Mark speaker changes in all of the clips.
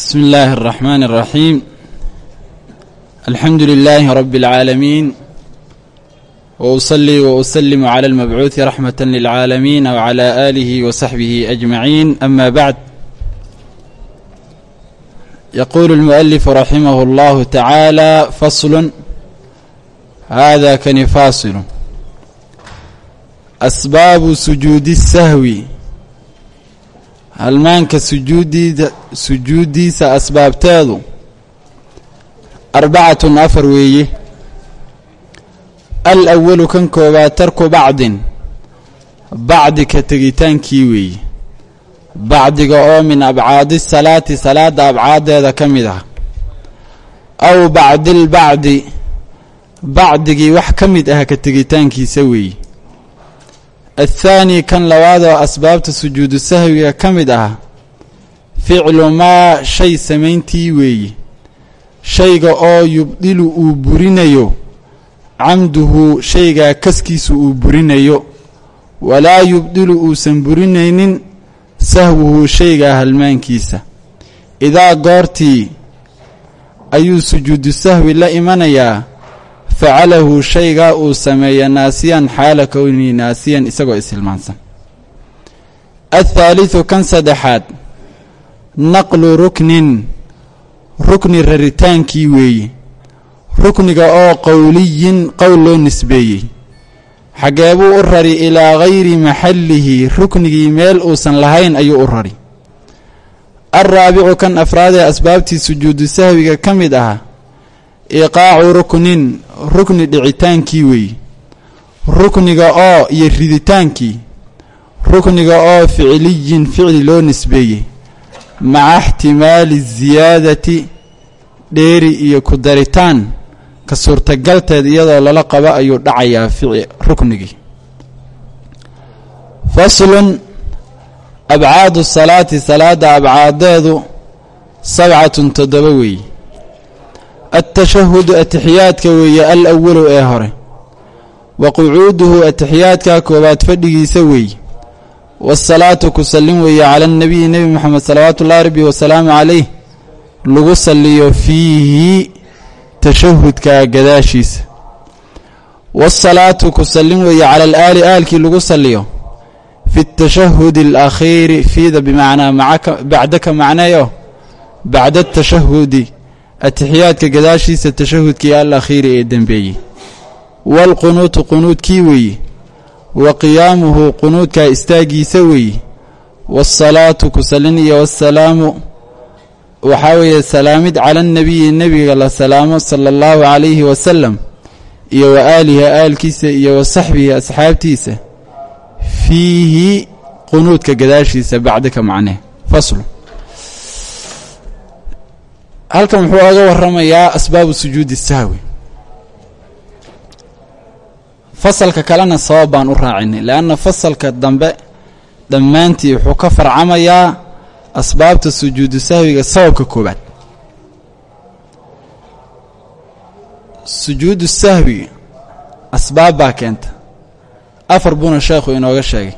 Speaker 1: بسم الله الرحمن الرحيم الحمد لله رب العالمين وأصلي وأسلم على المبعوث رحمة للعالمين وعلى آله وصحبه أجمعين أما بعد يقول المؤلف رحمه الله تعالى فصل هذا كن فاصل أسباب سجود السهو halmaanka sujuudiida sujuuddiisa asbaabteedu arbacatun afar weeye al awalu kan koobaad tarku bacdin. Bacdi ka tegitaankii weeye bacdiga oo min abcaadi salaati salaadda abcaaddeeda ka mid ah. Aw bacdilbacdi bacdigii wax ka mid ah ka tegitaankiisa weeye athaani kan labaad oo asbaabta sujuudu sahwiga ka mid ah ficlu maa shay samayntii weeye shayga oo yubdilu uu burinayo camduhu shaygaa kaskiisu uu burinayo walaa yubdilu uusan burinaynin sahwuhu shaygaa halmaankiisa idaa goortii ayuu sujuudu sahwi la imanayaa facalahu shaygaa uu sameeya naasiyan xaala kownii naasiyan isagoo ishilmaansan athaalithu kan saddexaad naqlu ruknin rukni raritaankii weeye rukniga oo qowliyin qowl loo nisbeeyey xagee buu u rari ilaa gayri maxallihi ruknigii meel uusan lahayn ayuu u rari alraabicu kan afraad ee asbaabtii sujuudu sahwiga ka mid ah iqaacu ruknin rukni dhicitaankii weeye rukniga oo iyo riditaankii rukniga oo ficiliyin ficli loo nisbeeyey maca ixtimaali ziyaadati dheeri iyo ku daritaan ka suurtagalteed iyadoo lala qabo ayuu dhacayaa ruknigii. Faslun abcaadu salaati salaadda abcaadeedu sabcatun toddoba weeye atashahudu atixiyaadka weeye al awalu ee hore wa qucuuduhu atixiyaadka koowaad fadhigiisa weeye wasalaatu ku sallin weeye cala anabiyi nebi moxamed salawaatu ullahi rabbi wasalaamu calayh lagu salliyo fiihi tashahudka gadaashiisa wasalaatu ku sallin weeye cala alaali aalkii lagu salliyo fi tashahudi alakhiiri fiida bimacnaa macaka bacdaka macneeyo bacda atashahudi atixiyaadka gadaashiisa tashahudkii al akhiiri ee dembeeyey waalqunuutu qunuudkii weeye wa qiyaamuhu qunuudkaa istaagiisa weeye waasalaatu ku sallin iyo wasalaamu waxaa weeye salaamid cala annabiyi nebiga la salaamo sala allahu calayhi wasalam iyo wa aalihi aalkiisa iyo wa saxbihi asxaabtiisa. Fiihi qunuudka gadaashiisa bacdaka macneh faslu halkan wuxuu oga waramayaa asbaabu sujuudi sahwi. Fasalka kalena sabab baan u raacinay leanna fasalka dambe dhammaantii wuxuu ka farcamayaa asbaabta sujuudu sahwiga sababka koobaad sujuudu sahwi asbaab baa keenta. Afar buuna sheekhu inooga sheegay.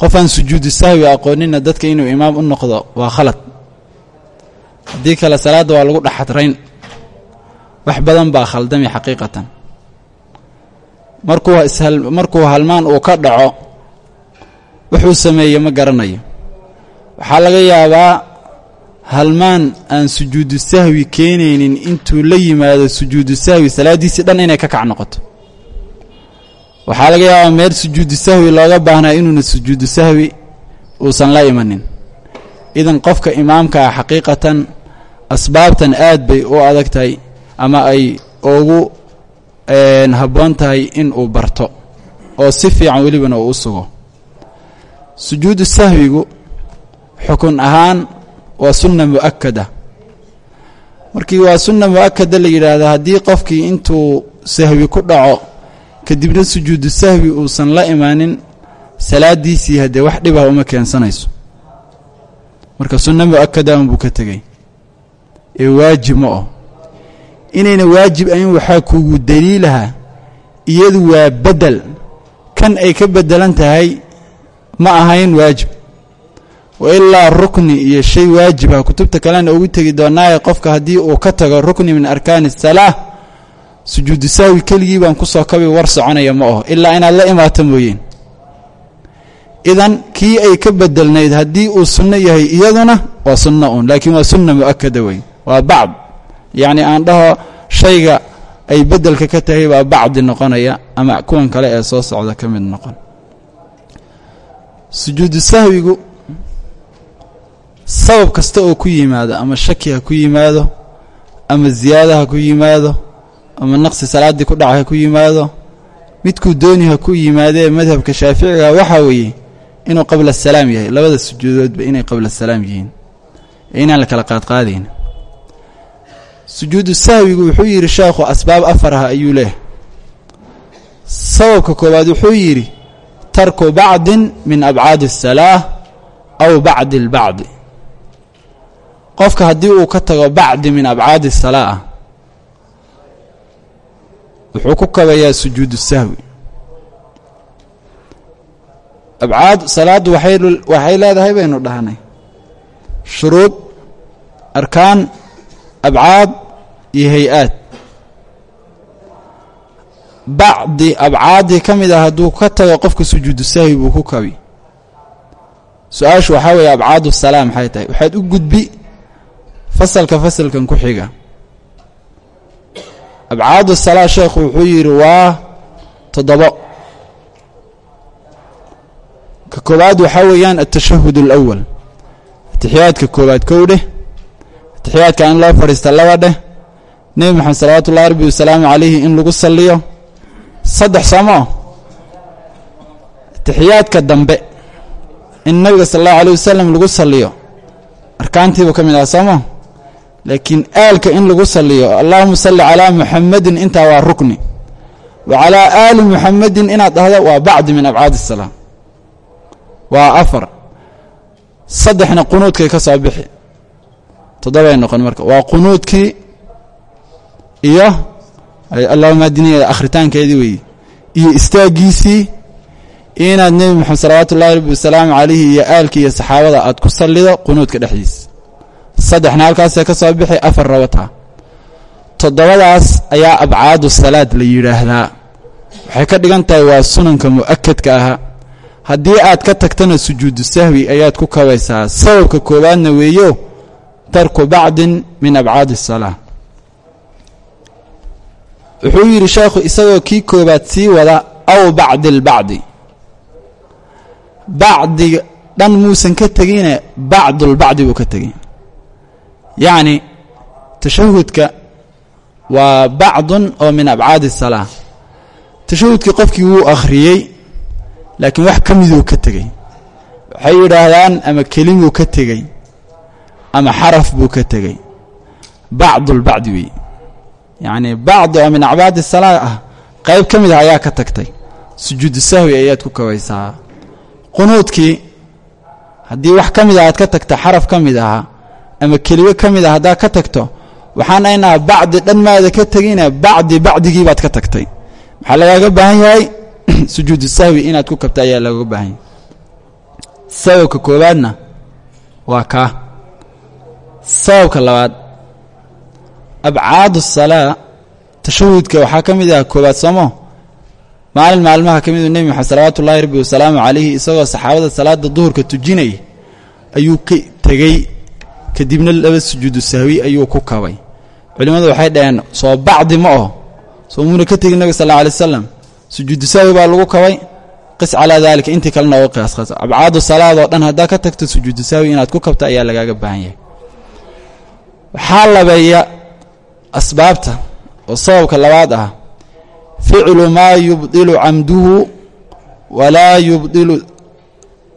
Speaker 1: Qofaan sujuudu sahwi aqoonina dadka inuu imaam u noqdo waa khalad haddii kale salaadda waa lagu dhexadrayn wax badan baa khaldami xaqiiqatan. Markuu markuu halmaan uu ka dhaco wuxuu sameeye ma garanayo. Waxaa laga yaabaa halmaan aan sujuudu sahwi keenaynin intuu la yimaado sujuudu sahwi salaaddiisii dhan inay ka kac noqoto. Waxaa laga yaabaa meel sujuudu sahwi looga baahnaa inuuna sujuudu sahwi uusan la imanin. Idan qofka imaamka ah xaqiiqatan asbaabtan aad bay u adag tahay ama ay ugu habboon tahay in uu barto oo si fiican welibana uu u sugo. Sujuudu sahwigu xukun ahaan waa sunna mu'akada markii waa sunna mu'akada la yidhaahdo haddii qofkii intuu sahwi ku dhaco kadibna sujuudu sahwi uusan la imaanin salaadiisii haddee wax dhibah uma keensanayso. Marka sunna mu'akada unbuu ka tegey ee waajib ma oh inayna waajib ahayn waxaa kuugu daliilaha iyadu waa bedel. Kan ay ka bedelan tahay ma ahayn waajib. Wa ilaa rukni iyo shay waajiba kutubta kalena ugu tegi doonaaye qofka haddii uu ka tago rukni min arkaani salaa sujuudu sahwi keligii baan ku soo kabi war soconaya ma aho ilaa inaad la imaato mooyeen. Idan kii ay ka bedelnayd haddii uu sunno yahay iyaduna waa sunno uun. Laakiin waa sunna mu'akada wey waa bacd. Yacni aan dhaho shayga ay bedelka ka tahay baa bacdi noqonaya ama kuwan kale ee soo socda ka mid noqon. Sujuudu sahwigu sabab kasta oo ku yimaado ama shaki ha ku yimaado ama ziyaada ha ku yimaado ama naqsi salaaddii ku dhaca ha ku yimaado midkuu dooni ha ku yimaadee madhabka shaaficiga waxaa weeye inuu qabla salaam yahay. Labada sujuudoodba inay qabla salaam yihiin. Inaan la kala qaadqaadayn sujuudu sahwigu wuxuu yidhi sheekhu asbaab afar ah ayuu leehay sababka koowaad wuxuu yidhi tarku bacdin min abcaadi الsalaaة aw bacdi اlbacdi qofka haddii uu ka tago bacdi min abcaadi الsalaa ah wuxuu ku kabayaa sujuudu sahwi abcaad salaaddu waxay leedahay baynu dhahnay shuruud arkaan abcaad iyo hay'aad bacdi abcaaddii ka mid ah hadduu ka tago qofka sujuudu sahwi buu ku kabi su'aashu waxaa weeye abcaadu salaa maxay tahay waxaad u gudbi fasalka fasalkan ku xiga abcaadu salaa sheekhu wuxuu yidhi waa toddobo ka koowaad waxaa weeyaan altashahud alawal atixiyaadka koowaad kow dheh atixiyaadka in loo fadhiista laba dheh nebi moxamed salawaatu ullahi rabbi wasalaamu calayhi in lagu salliyo. Saddex soomoo atixiyaadka dambe in nabiga sala allahu alayh wasalam lagu salliyo. Arkaantiibuu ka mid aha soomo laakiin aalka in lagu salliyo allahuma salli calaa muxamadin intaa waa rukni. Wa calaa aali muxamadin inaad dhahdo waa bacdi min abcaadi الsalaa waa afar. Saddexna qunuudkay ka soo bixi toddobay noqon marka waa qunuudkii iyo allahuma adiniya akhritaankeedii weeye iyo istaaggiisii inaad nebi moxamed salawaatu ullahi rabbi wasalaamu calayhi iyo aalkii iyo saxaabada aad ku sallido qunuudka dhexdiisa saddexna halkaasee ka soo bixi afar rabataa toddobadaas ayaa abcaadu salaad la yidhaahdaa. Waxay ka dhigan tahay waa sunanka mu'akadka ahaa haddii aad ka tagtana sujuudu sahwi ayaad ku kabaysaa. Sababka koowaadna weeyo tarku bacdin min abcaadi الsalaa wuxuu yidhi sheekhu isagoo kii koobaad sii wada aw bacdi اlbacdi bacdiga dhan muusan ka tegine bacdulbacdi buu ka tegay yacni tashahudka waa bacdun oo min abcaadi الsalaa tashahudkii qofkii wuu akhriyey laakiin wax ka miduu ka tegey waxay yidhaahdaan ama kelimuu ka tegey ama xaraf buu ka tegey. Bacdulbacdi weeye yacnii min acbaadi salaa ah qayb ka mid ah ayaa ka tagtay. Sujuudu sahwi ayaad ku kabaysaa qunuudkii haddii wax ka mid ah aad ka tagta xaraf ka mid ahaa ama kelimo ka mid ah haddaad ka tagto waxaan aynaha bacdi dhan maada ka tegine bacdi bacdigii baad ka tagtay. Maxaa lagaaga baahan yahay? Sujuudu sahwi inaad ku kabta ayaa looga baahan yahay. Sababka koowaadna waa kaa sababka labaad abcaadu salaa tashahudka waxaa ka mid ah koowaad soomo. Maalin maalmaha ka midu nebi moxamed salawaatu ullahi rabbi wasalaamu calayhi isagoo saxaabada salaada duhurka tujinaya ayuu ka tegey. Kadibna laba sujuudu sahwi ayuu ku kabay. Culimmadu waxay dhaheen soo bacdi ma oho. Soo muuna ka tegin nabiga sal alla alay wasalam sujuudu sahwi baa lagu kabay. Qis calaa daalika intii kalena oga qiyaas qaas abcaadu salaadoo dhan haddaa ka tagto sujuudu sahwi inaad ku kabta ayaa lagaaga baahan yahay waxaa labeeya asbaabta oo sababka labaad ah. Ficlu maa yubdilu camduhu walaa yubdilu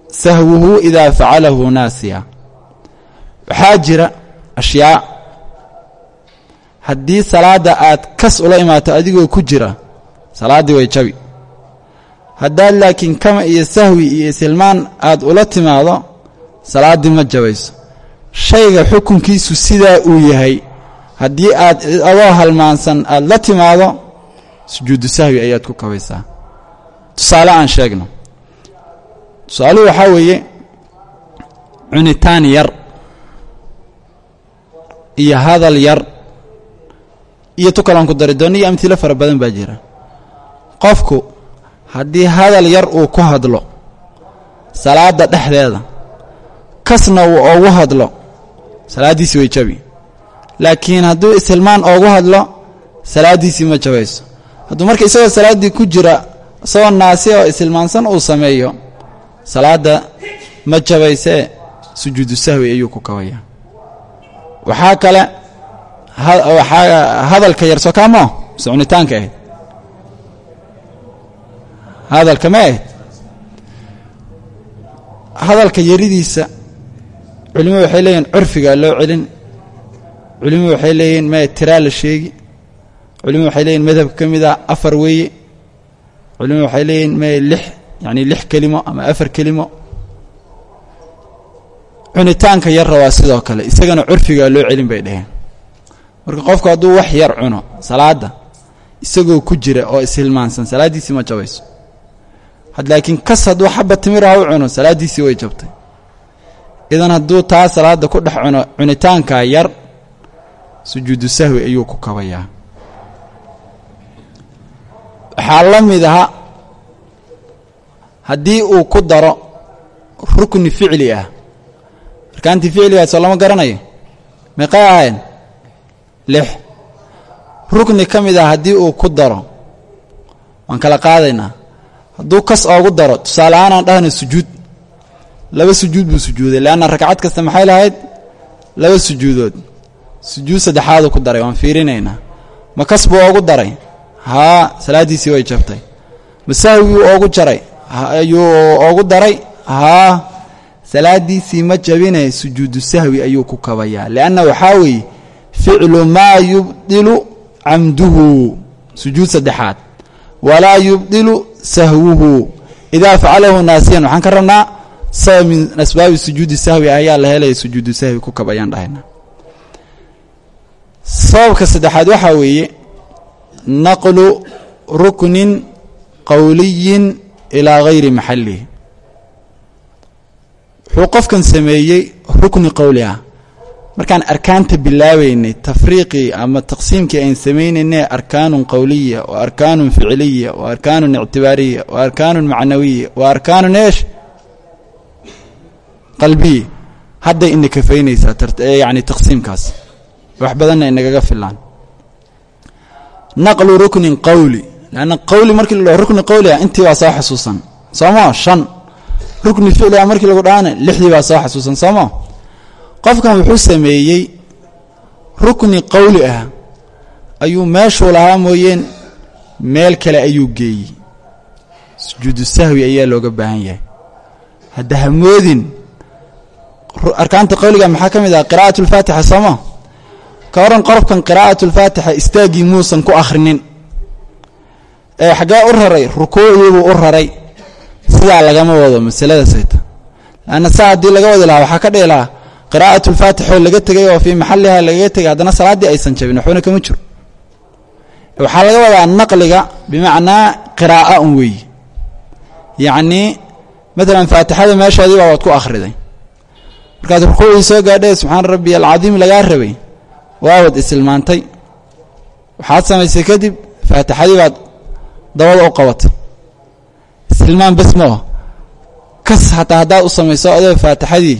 Speaker 1: sahwuhu idaa facalahu naasiya. Waxaa jira ashyaa. Haddii salaadda aad kas ula imaato adigoo ku jira salaaddii way jabi. Haddaad laakiin kama iyo sahwi iyo isilmaan aad ula timaado salaaddii ma jabayso shayga xukunkiisu sidaa uu yahay haddii aad adoo halmaansan aad la timaado sujuudu sahwi ayaad ku kabaysaa. Tusaale aan sheegno. Tusaaluhu waxaa weeye cunitaan yar iyo hadal yar iyo tu kaloon ku dari doono iyo amhilo fara badan baa jira. Qofku haddii hadal yar uu ku hadlo salaadda dhexdeeda kasna uu ogu hadlo salaaddiisi way jabi. Laakiin hadduu ishilmaan oogu hadlo salaaddiisii ma jabayso hadduu marka isagoo salaaddii ku jira isagoo naasi oo ishilmaansan uu sameeyo salaadda ma jabaysee sujuudu sahwi ayuu ku kabayaa. Waxaa kale waxaa hadalka yar soo kaamo? Mise cunitaanka ahayd. Hadalka ma hadalka yaridiisa culimadu waxay leeyihiin curfigaa loo celin. Culimadu waxay leeyihiin ma tiraa la sheegi. Culimadu waxay leeyihiin madhabka ka mid ah afar weeye culimadu waxay leeyihiin ma lix yacni lix kelimo ama afar kelimo. Cunitaanka yarra waa sidoo kale isagana curfigaa loo celin bay dheheen marka qofku hadduu wax yar cuno salaadda isagoo ku jira oo ishilmaansan salaaddiisii ma jabayso laakiin kas hadduu xaba timiraha u cuno salaaddiisii way jabtay idan hadduu taa salaadda ku dhex cuno cunitaankaa yar sujuudu sahwi ayuu ku kabayaa. Waxaa la mid aha haddii uu ku daro rukni ficli ah. Arkaantii ficligaasoo lama garanayo. Meeqay ahayn? Lix. Rukni ka mid ah haddii uu ku daro waan kala qaadaynaa hadduu kas oogu daro tusaale ahaan aan dhahna sujuud laba sujuud buu sujuuday leanna ragcad kasta maxay lahayd? Laba sujuudood. Sujuud saddexaaduu ku daray waan fiirinaynaa. Ma kas buu oogu daray? Haa salaaddiisii way jabtay. Ma sahwiguu oogu jaray? Ayuu oogu daray? Haa salaaddiisii ma jabine sujuudu sahwi ayuu ku kabayaa. Lianna waxaa weeye ficlu maa yubdilu camduhu sujuud saddexaad. Walaa yubdilu sahwuhu. Idaa facalahu naasiyan waxaan ka rabnaa sabab min asbaabi sujuudi sahwi ayaa la helaya sujuudu sahwi ku kabayaan dhahayna sababka saddexaad waxaa weeye naqlu ruknin qowliyin ilaa gayri maxalihi wuxuu qofkan sameeyey rukni qowli ah. Markaan arkaanta bilaabaynay tafriiqii ama taqsiimkii ayn samaynaynay arkaanun qowliya wa arkaanun ficiliya wa arkaanun ictibaariya wa arkaanun macnawiya wa arkaanun eesh qalbiya hadday ina kafaynaysaa yacni taqsiimkaas. Wax badanna inagaga filaan. Naqlu ruknin qowli leanna qowli markii la dhaho rukni qowli ah intii baa soo xasuusan. Soomaa shan. Rukni ficli ah markii lagu dhahana lixdii baa soo xasuusan. Soomaa qofkan wuxuu sameeyey rukni qowli ah. Ayuu meeshuu lahaa mooyeen meel kale ayuu geeyey. Sujuudu sahwi ayaa looga baahan yahay. Hadda hamoodin arkaanta qowliga maxaa ka mid ah qiraa'at ulfaatixa sooma? Ka waran qofkan qiraa'at ulfaatixa istaaggii muusan ku akhrinin ee xaggee u raray rukuucdiibuu u raray. Sidaa lagama wado masalada sayta. Laanna saa laga wadi lahaa waxaa ka dhihi lahaa qiraa'at laga tegay oo fii maxalliha lagaga tegay haddana salaaddii aysan jabin waxbana kama jiro. Waxaa laga wadaa naqliga bimacnaa qiraa'a un weeye yacnii maalan faatixada meeshoodii baa waad ku akhriday markaad rukuucdii soo gaadhay subxaana rabbi alcadiim lagaa rabay. Waawad isilmaantay. Waxaad samaysay kadib faatixadii baad dabada u qabatay. Isilmaan bes moo kas hataa haddaad u samayso adoo faatixadii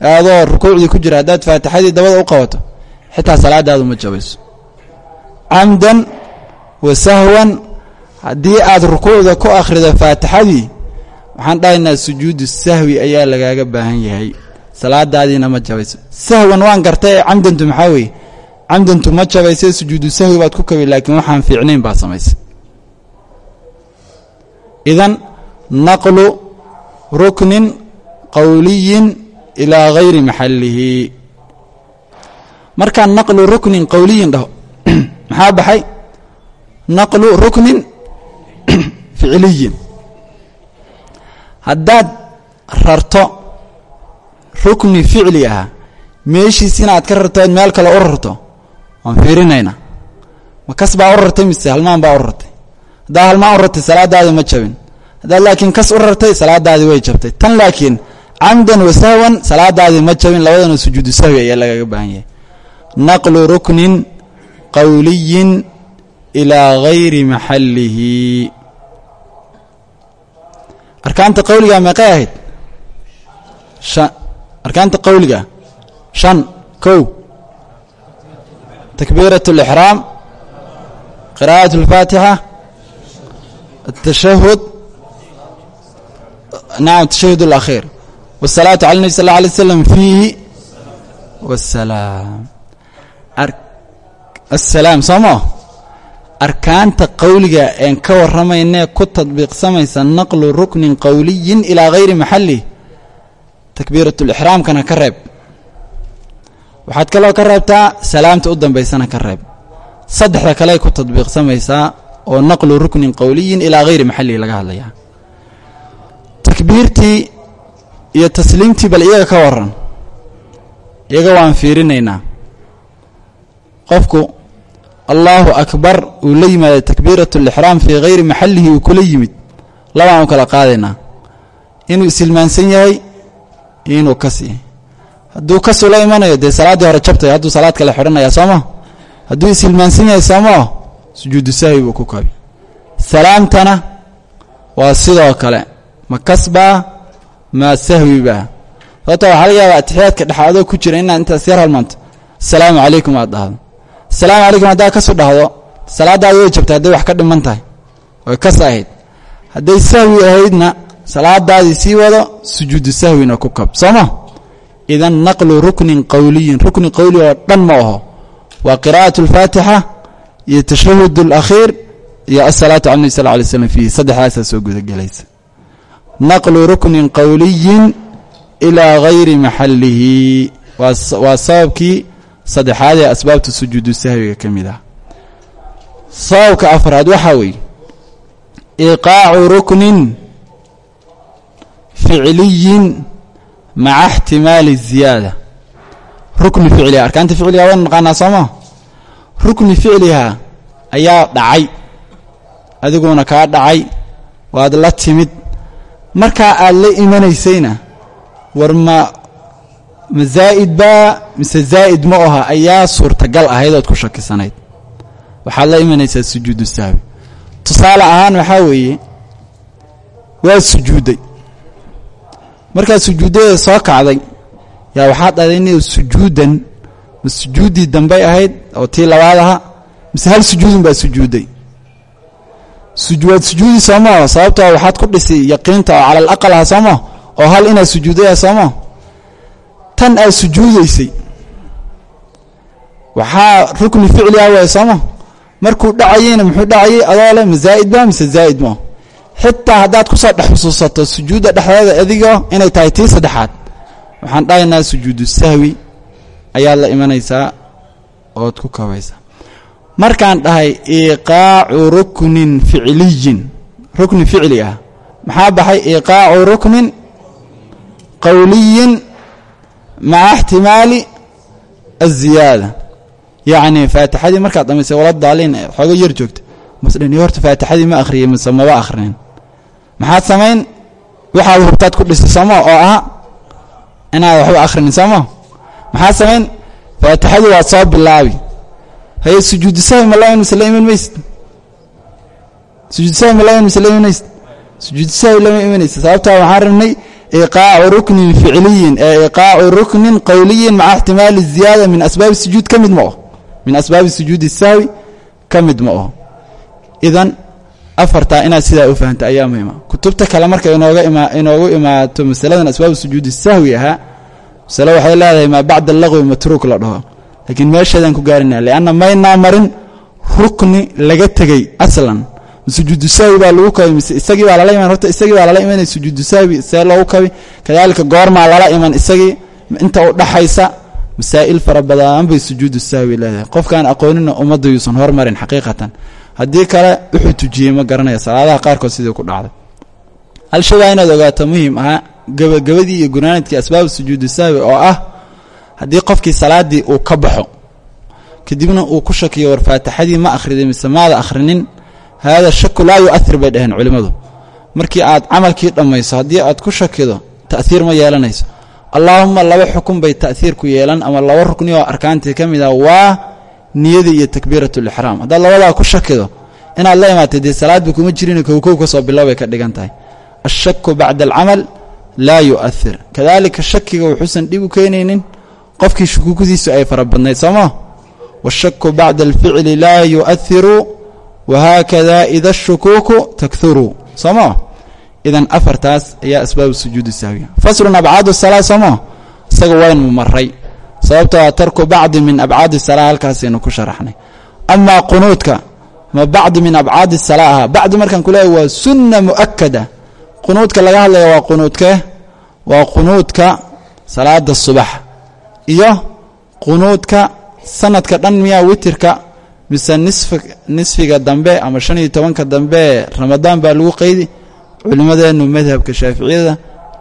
Speaker 1: adoo rukuucdii ku jira haddaad faatixadii dabada u qabato xitaa salaadaadu ma jabayso. Camdan wa sahwan haddii aad rukuucda ku akhrido faatixadii waxaan dhahaynaa sujuudu sahwi ayaa lagaaga baahan yahay salaadaadiina ma jabayso sahwan waan gartay camdantu maxaa weeye? Camdantu ma jabayse sujuudu sahwi baad ku kabi laakiin waxaan fiicnayn baad samaysay idan naqlu ruknin qowliyin ilaa gayri maxallihi. Markaan naqlu ruknin qowliyin dhaho maxaa baxay? Naqlu ruknin ficiliyin haddaad rarto rukni ficli ah. Meeshiis inaad ka rartood meel kale u rarto waan fiirinaynaa. Ma kas baa u rartay mise halmaan baa u rartay? Haddaad halmaan u rartay salaadaadii ma jabin. Haddaad laakiin kas u rartay salaadaadii way jabtay. Tan laakiin camdan wa sahwan salaadaadii ma jabin. Labadana sujuudu sahwi ayaa lagaga baahan yahay. Naqlu ruknin qowliyin ilaa gayri maxallihi. Arkaanta qowliga meeqay ahayd arkaanta qowliga shan kow. Takbiirat alixraam qiraa'at alfaatixa atashahud nacam atashahud alakhiir wasalaatu cala nebi sal la alay slam fiihi wasalaam assalaam soomaa arkaanta qowliga een ka warramaynee ku tadbiiqsamaysa naqlu ruknin qowliyin ilaa hayri maxalli takbiirat lixraamkana ka reeb. Waxaad kaloo ka reebtaa salaamta u dambaysana ka reeb. Saddexda kale ku tadbiiqsamaysaa oo naqlu ruknin qowliyin ilaa hayri maxalihi laga hadlayaa takbiirtii iyo tasliimtii bal iyaga ka waran iyaga waan fiirinaynaa. Qofku allaahu akbar uu la yimaada takbiirat lixraam fii hayri maxallihi uu kula yimid. Labaan u kala qaadaynaa. Inuu isilmaansan yahay inuu kas yahay hadduu kasuu la imanayo dee hore jabtay hadduu salaad kale xidhanaya sooma hadduu isilmaansan soomaa sujuudu sahwi buu ku kabi salaamtana waa sidoo kale ma kasbaa maa sahwibaa sababta waxaa laga yaabaa atixiyaadka dhexaadoo ku jira inaad intaas yar halmaanto asalaamu calaykum aad dhahdo. Asalaamu calaykum haddaad kasu dhahdo salaadaadi way jabtay hadday wax ka dhiman tahay oy kas ahayd sahwi ahaydna salaadaadii sii wado sujuudu sahwina ku kab. Sooma? Idan naqlu ruknin qowliyin rukni qowli oo dhan ma aho waa qiraa'at اlfaatixa iyo tashahud اlakhiir iyo asalaatu cala nebi sal lay slam fiihi. Saddexdaasaa soo gudagelaysa. Naqlu ruknin qowliyin ilaa gayri maxallihi. Waa sababkii saddexaad ee asbaabta sujuudu sahwiga ka mid ah. Sababka afraad waxaa weeye. Iqaacu ruknin ficliyin maca ixtimaali ziyaada. Rukni ficliha arkaanta ficliga waynu naqaanaa sooma rukni ficliha ayaa dhacay adiguna kaa dhacay waad la timid. Markaa aad la imanaysayna war ma ma zaa'id baa mise zaa'id ma aha ayaa suurtagal ahayd ood ku shakisanayd. Waxaad la imanaysaa sujuudu sahwi. Tusaale ahaan waxaa weeye waa sujuudday markaad sujuuddada soo kacday yaa waxaad dhahday sujuudan ma sujuuddii dambay ahayd oo tii labaad aha mise hal sujuudun baa sujuudday? Waad sujuudi soomaa sababtoo waxaad ku dhisi yaqiinta oo cala alaqal aha sooma oo hal inaad sujuudaya sooma tan aad sujuudaysay waxaa rukni ficli ah waay sooma markuu dhacayeyna muxuu dhacayay adoo le ma zaa'id ba mise zaa'id ma xitaa haddaad ku soo dhex xusuusato sujuudda dhexdeeda adigo inay tahay tii saddexaad. Waxaan dhahaynaa sujuudu sahwi ayaad la imanaysaa ood ku kabaysaa. Markaan dhahay iqaacu ruknin ficliyin. Rukni ficli ah. Maxaa baxay? Iqaacu ruknin qowliyin maca ixtimaali aziyaada yacni faatixadii markaad dhamaysay wala daaliin xoogo yar joogta. Masdhani horta faatixadii ma akhriyey mise maba akhrinin maxaad samayn? Waxaad hubtaad ku dhisay sooma oo ah inaad waxba akhrinin sooma maxaad samayn? Faatixadii waad soo bilaabi. Haye sujuudu sahwi ma la iman mise la iman maysid? La iman mise la iman maysid? Sujuudu lama imanaysa sababtaa waxaan rabnay iqaacu ruknin ficliyin ee iqaacu ruknin qowliyin maca ixtimaali ziyaada min asbaabi sujuud ka mid ma oho min asbaabi sujuudi sahwi ka mid ma oho idan afartaa inaad sidaa u fahamta ayaa muhima kutubta kale marka inoogu imaato masaladan asbaabu sujuudi sahwi ahaa masale waxay leedahay maa bacda allaqwi matruuk la dhaho. Laakiin meesheedaan ku gaarina lianna maynaa marin rukni laga tegey aslan. Sujuudu sahwi baa lagu kabi mise isagii baa lala iman horta isagii baa lala imanaya sujuudu sahwi see loogu kabi. Kadaalika goormaa lala iman isagii inta u dhaxaysa masaa'il fara badan bay sujuudu sahwi leedahay. Qofkaan aqoonina ummadda yuusan hormarin xaqiiqatan haddii kale wuxuu tujiyey ma garanaya. Salaadaha qaarkood sidii ku dhacday? Hal shay waa inaad ogaato muhiim ahaa gabagabadii iyo gunaanadkii asbaabu sujuudu sahwi oo ah haddii qofkii salaaddii uu ka baxo kadibna uu ku shakiyo war faatixadii ma akhriday mise maada akhrinin haada shaku laa yu'ahir bay dhaheen culimmadu. Markii aad camalkii dhammayso haddii aad ku shakido ta'hiir ma yeelanayso. Allaahuma laba xukun bay ta'hiir ku yeelan ama laba rukni oo arkaantii ka mid ah waa niyada iyo takbiiratulixraam haddaad labadaa ku shakido inaad la imaatay dee salaadba kuma jirin kowkow ka soo bilowbay ka dhigan tahay. Ashaku bacda alcamal laa yu'ahir kadaalika shakiga wuxuusan dhib u keenaynin qofkii shukuukudiisu ay fara badnayd sooma washaku bacda alficli laa yu'ahiru wahaakada ida ashukuuku takhuruu sooma idan afartaas ayaa asbaabu sujuudi sahwiya faslun abcaadu salaa sooma isaga waynu maray sababtoo a tarku bacdi min abcaadi salaa halkaasaynu ku sharaxnay. Amaa qunuudka ma bacdi min abcaadi salaa aha bacdi markaan ku leeyahy waa sunna mu'akada qunuudka laga hadlaya waa qunuudke waa qunuudka salaada subax. Iyo qunuudka sanadka dhan miyaa witirka mise nisf nisfiga dambe ama shan iyo tobanka dambe ramadaan baa lagu qeydi culimmadeennu madhabka shaaficiyada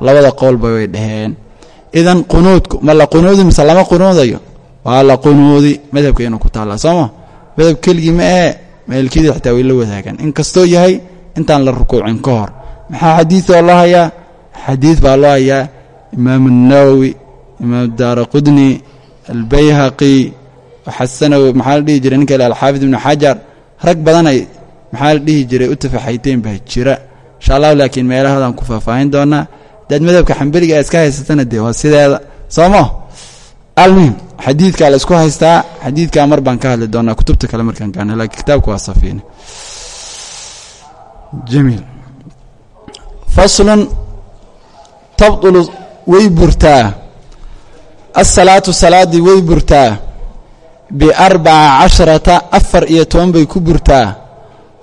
Speaker 1: labada qowlba way dhaheen idan qunuudku ma la qunuudi mise lama qunuudayo? Waa la qunuudi madhabkeenu ku taallaa sooma madhab keligii ma ahee meelkida xitaa way la wadaagaan inkastoo yahay intaan la rukuucin ka hor. Maxaa xadiidoo loo hayaa? Xadiid baa loo hayaa imaamu nawowi imaamu daara qudni albayhaqi xasanow maxaa la dhihi jiray ninka alxaafid ibnu xajar? Rag badanay maxaa la dhihi jiray? U tafaxayteen baa jira. Insha allahu laakiin meelahaadaan ku faahfaahin doonaa hadaad madhabka xambeliga a iska haysatana dee waa sideeda. Sooma almuhim xadiidkaa la isku haystaa xadiidkaa mar baan ka hadli doonaa kutubta kale markaan gaana laakiin kitaabka waa safiine jamiil. Faslun tabdulu way burtaa. Asalaatu salaaddii way burtaa. Biarbaca casharata afar iyo toban bay ku burtaa.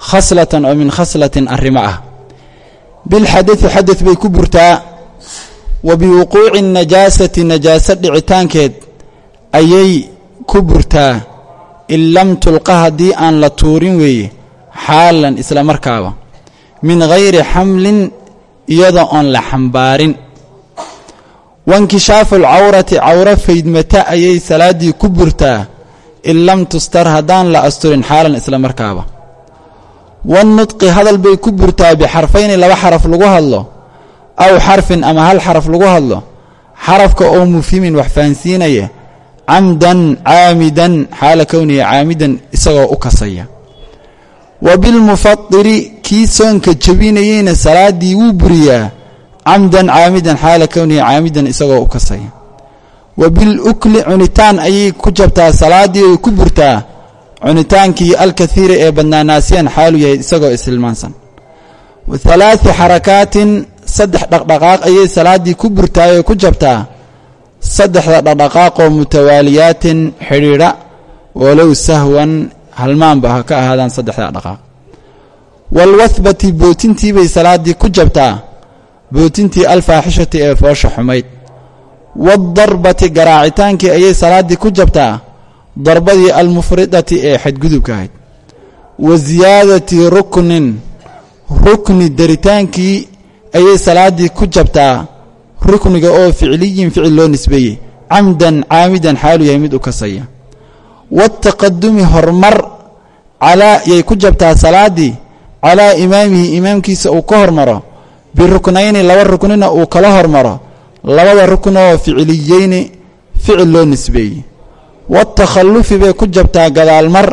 Speaker 1: Khaslatan oo min khaslatin arrimo ah. Bilxadai xadad bay ku burtaa wa biwuquuci najaasati najaaso dhicitaankeed ayay ku burtaa in lam tulqa haddii aan la tuurin weeye xaalan isla markaaba min hayri xamlin iyada oon la xambaarin wankishaafu alcawrati cawro faydmata ayay salaaddii ku burtaa in lam tustar haddaan la asturin xaalan isla markaaba wanudqi hadal bay ku burtaa bixarfayni laba xaraf lagu hadlo aw xarfin ama hal xaraf lagu hadlo xarafka oo mufhimin wax fahansiinaya camdan caamidan xaala kowniya caamidan isagoo u kasaya. Wa bilmufadiri kii soonka jebinayeyna salaaddii wuu buriyaa camdan caamidan xaala kowniya caamidan isagoo u kasaya. Wa bilukli cunitaan ayay ku jabtaa salaaddii ay ku burtaa cunitaankii alkahiiri ee badnaanaasiyan xaalu yahay isagoo ishilmaansan wa halaadi xarakaatin saddex dhaqdhaqaaq ayay salaaddii ku burtaayoo ku jabtaa. Saddexda dhaqdhaqaaqoo mutawaaliyaatin xidhiidha walow sahwan halmaanba ha ka ahaadaan saddexda dhaqaaq waalwahbati bootintii bay salaaddii ku jabtaa. Bootintii alfaaxishati ee foosha xumayd. Waadarbati garaacitaankii ayay salaaddii ku jabtaa. Darbadii almufridati ee xadgudubka ahayd. Wa siyaadati ruknin rukni daritaankii ayay salaaddii ku jabtaa rukniga oo ficliyin ficil loo nisbeeyey. Camdan caamidan xaalu yahay mid u kasaya. Waataqadumi hormar calaa yay ku jabtaa salaaddii calaa imaamihi imaamkiisa uu ka hormaro. Biruknayni laba ruknina uu kala hormaro. Labada rukn oo ficiliyeyni ficil loo nisbeeyey. Watakhallufi bay ku jabtaa gadaalmar.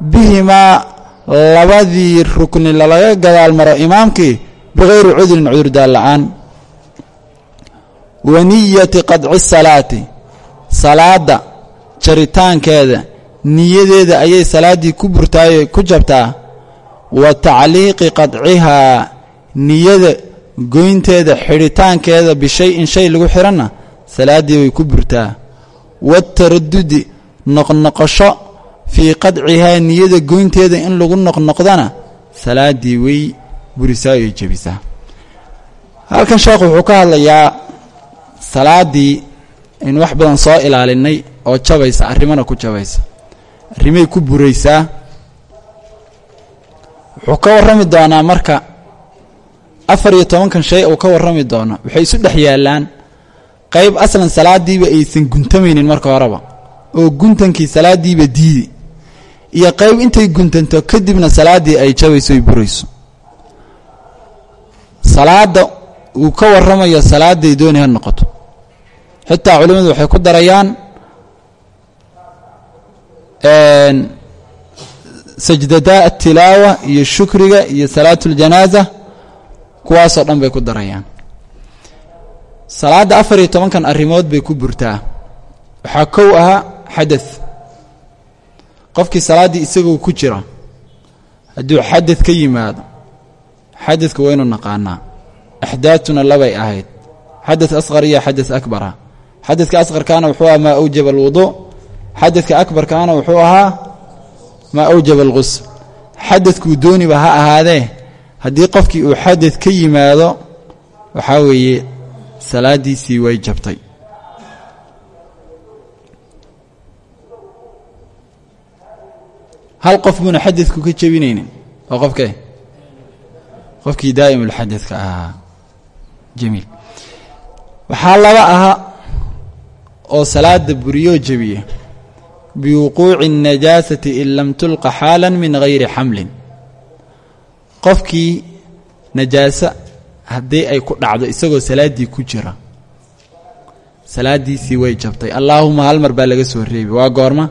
Speaker 1: Bihimaa labadii rukni lalaga gadaalmaro imaamkii bikayri cudrin cudurdaar la'aan wa niyati qadci salaati salaadda jaritaankeeda niyadeeda ayay salaaddii ku burtaayo ku jabtaa wa tacliiqi qadcihaa niyada goynteeda xidhitaankeeda bishay-in shay lagu xidhanna salaaddii way ku burtaa waataradudi noqnoqosho fii qadcihaa niyada goynteeda in lagu noqnoqdana salaaddii way burisaa oy jebisaa halkan sheekhu wuxuu ka hadlayaa salaaddii aynu wax badan soo ilaalinay oo jabaysa arrimana ku jabaysa arrimay ku buraysaa wuxuu ka warrami doonaa marka afar iyo tobankan shay uu ka warrami doono waxay isu dhex yaallaan qayb aslan salaaddiiba aysan guntamaynin marka horeba oo guntankii salaaddiiba diidi iyo qayb intay guntanto kadibna salaaddii ay jabayso ay burayso salaadda uu ka warramayo salaaday dooni ha noqoto. Xitaa culimmadu waxay ku darayaan sajdadaa atilaawa iyo shukriga iyo salaatu اljanaaza kuwaasoo dhan bay ku darayaan. Salaadda afar iyo tobankan arrimood bay ku burtaa. Waxaa kow ahaa xadaث qofkii salaaddii isagoo ku jira hadduu xadad ka yimaado xadadka waynu naqaanaa axdaatuna labay ahayd xadad asqar iyo xadad akbara xadadka asqarkaana wuxuu ahaa maa awjaba alwudu xadadka akbarkaana wuxuu ahaa maa awjaba alqusl xadadkuu dooniba ha ahaadee haddii qofkii uu xadad ka yimaado waxaa weeye salaaddiisii way jabtay hal qof buuna xadadku ka jebinaynin oo qofkee qofkii daa'imulxadadka ahaa jamiil. Waxaa laba aha oo salaada buriyoo jebiya biwuquuci الnajaasati in lam tulqa xaala min gayri xamlin. Qofkii najaasa haddii ay ku dhacdo isagoo salaaddii ku jira salaaddiisii way jabtay. Allaahuma hal mar baa laga soo reebi waa goorma?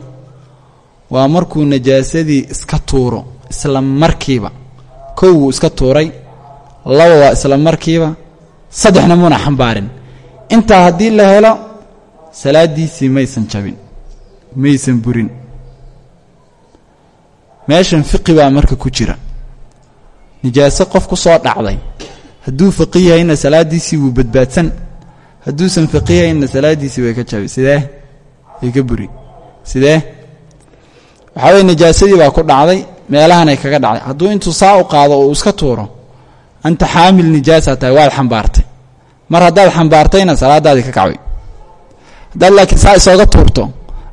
Speaker 1: Waa markuu najaasadii iska tuuro isla markiiba. Kow wuu iska tuuray laba waa isla markiiba saddexna muuna xambaarin. Intaa haddii la helo salaaddiisii maysan jabin maysan burin. Meeshan fiqi baa marka ku jira. Nijaaso qof ku soo dhacday. Hadduu faqi yahayna salaaddiisii wuu badbaadsan. Hadduusan faqi yahayna salaaddiisii way ka jabi sidee? Way ka buri sidee? Waxaa weye najaasadii baa ku dhacday meelahanay kaga dhacday. Hadduu intuu saa u qaado uu iska tuuro anta xaamil nijaasa tahay waad xambaartay mar haddaad xambaartayna salaadaadii ka kacbay haddaad laakiin saa isooga tuurto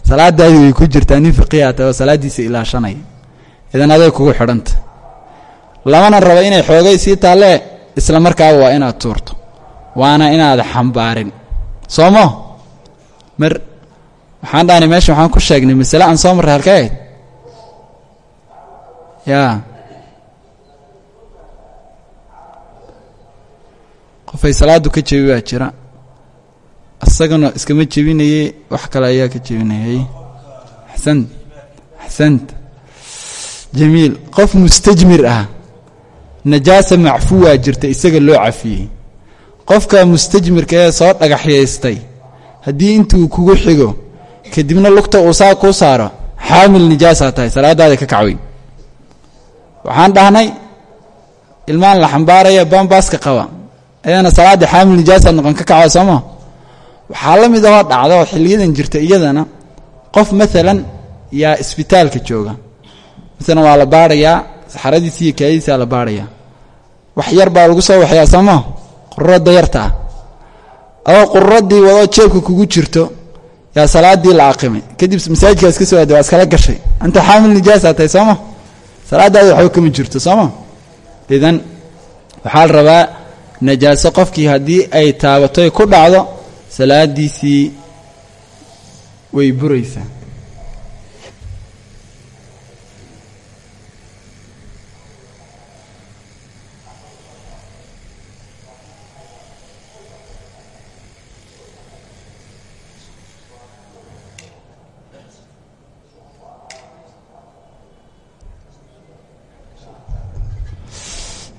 Speaker 1: salaadaadii way ku jirtaa nin faqiiha tahay oo salaaddiisa ilaashanaya idan aday kugu xidhanta. Lamana raba inay xoogay sii taallee isla markaaba waa inaad tuurto. Waana inaad xambaarin. Soomo? Mar waxaan dhahnay meesha waxaan ku sheegnay masale aan soo marray halkay ahayd yaa qofay salaadu ka jebi baa jira. Isagana iskama jebinayey wax kale ayaa ka jebinayay axsant axsant jamiil qof mustajmir ah. Najaasa macfuwaa jirta isaga loo cafiyey. Qofka mustajmirka ee soo dhagaxyaystay haddii intuu kugu xigo kadibna lugta uu saa kuu saaro xaamil nijaasaa tahay salaadaada ka kacway waxaan dhahnay ilmaan la xambaaraya bambaaska qaba ayadana salaadda xaamil nijaasaad noqon ka kacwa sooma waxaa la mid ahoo dhacda oo jirta iyadana qof maalan yaa isbitaalka jooga. Maalan waa la baadhayaa saxaradiisi iyo la baadhayaa. Wax yar baa lagu soo waxyaa sooma qururadda yarta ah. Adoo qururadii jeebka kugu jirto yaa salaadii la aqimay kadib masaajidkaas ka soo aaday waa gashay. Anta xaamil nijaasaa tahay sooma salaadaada waxba jirto sooma idan waxaa la rabaa najaaso qofkii haddii ay taabatoy ku dhacdo salaadiisii way buraysaa.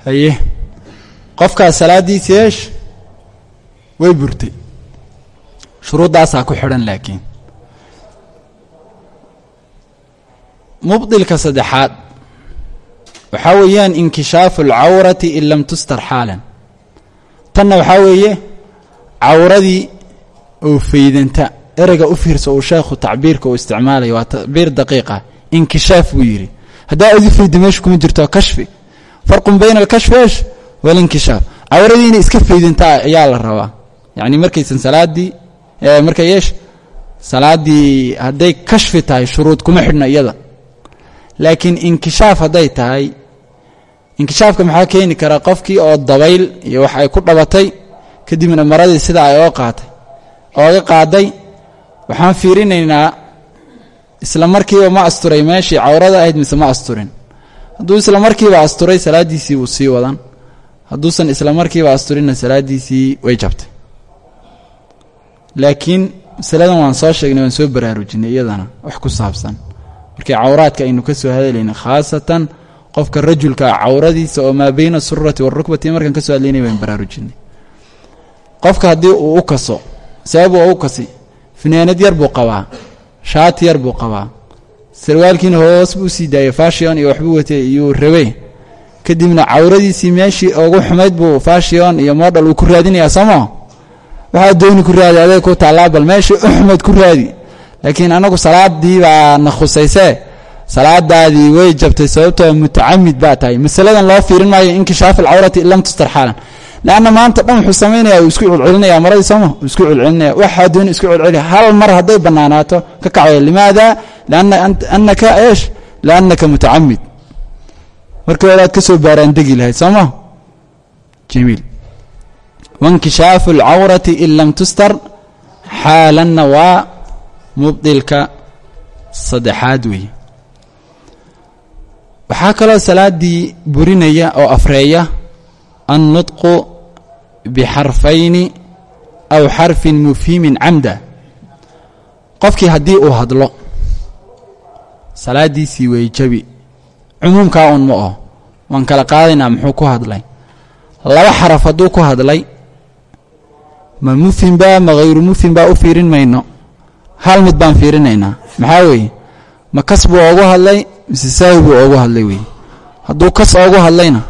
Speaker 1: Haye qofkaas salaaddiisi eesh way burtay. Shuruuddaasaa ku xidhan laakiin. Mubdilka saddexaad waxaa weeyaan inkishaafu alcawrati in lam tustar xaalan. Tanna waxaa weeye cawradii oo faydanta ereyga u fiirsa uu sheekhu tacbiirka uu isticmaalayo waa tacbiir daqiiqa inkishaaf buu yidhi. Haddaa adi fayda meesha kuma jirto kashfi. Farqun bayna alkashfi esh walinkishaaf cawradii inay iska faydintaa ayaa la rabaa. Yacni markaysan salaaddii markay yeesh salaaddii hadday kashfi tahay shuruud kuma xidhna iyada. Laakiin inkishaaf hadday tahay inkishaafka maxaa keeni karaa qofkii oo dabayl iyo wax ay ku dhabatay kadibna maradii sidaa ay oo qaatay ooga qaaday waxaan fiirinaynaa isla markiiba ma asturay meeshii cawrada ahayd mise ma asturin. Hadduu isla markiiba asturay salaaddiisii wuu sii wadan hadduusan isla markiiba asturinna salaadiisii way jabtay. Laakiin masaladan waan soo sheegnay waan soo baraarujinay iyadana wax ku saabsan. Markii cawraadka aynu ka soo hadlayna khaasatan qofka rajulka cawradiisa oo maa bayna surati warukbati markaan ka soo hadlaynay waan baraarujinay. Qofka haddii uu u kaso sabab u kasi finaanad yar buu qabaa shaati yar buu qabaa sarwaalkiina hoos buu u sii daayay fashion iyo waxbuu watay iyuu rabay kadibna cawradiisii meeshii ugu xumayd buu fashion iyo model uu ku raadinayaa sooma waxaa dooni ku raadi adeeg ku taallaa bal meeshii u ku raadi. Laakiin anagu salaadii baa na khusaysee salaadaadii way jabtay sababtoo mutacamid baa tahay. Masaladan loo fiirin maayo inkishaafi alcawrati lam tustar xaalan. Maanta dhan wuxuu samaynaya uu isku celcelinaya maradii sooma uu isku celcelinaya waxaa dooni isku celceliya hal mar hadday bannaanaato ka kacwaya limaada? Lianna annaka eesh? Liannaka mutacamid markii hore aad ka soo baaraan degi lahayd sooma jamiil. Wainkishaafu alcawrati in lam tustar xaalanna waa mubdilka saddexaad weeye. Waxaa kaloo salaaddii burinaya oo afreeya annutqu bixarfayni aw xarfin mufhimin camda. Qofkii haddii uu hadlo salaaddiisii way jabi cumuumkaa un ma oo waan kala qaadaynaa muxuu ku hadlay? Laba xaraf hadduu ku hadlay ma mufhim baa ma hayru mufhim baa u fiirin mayno. Hal mid baan fiirinaynaa. Maxaa weeye? Ma kas buu oogu hadlay mise saawi buu oogu hadlay weeye? Hadduu kas oogu hadlayna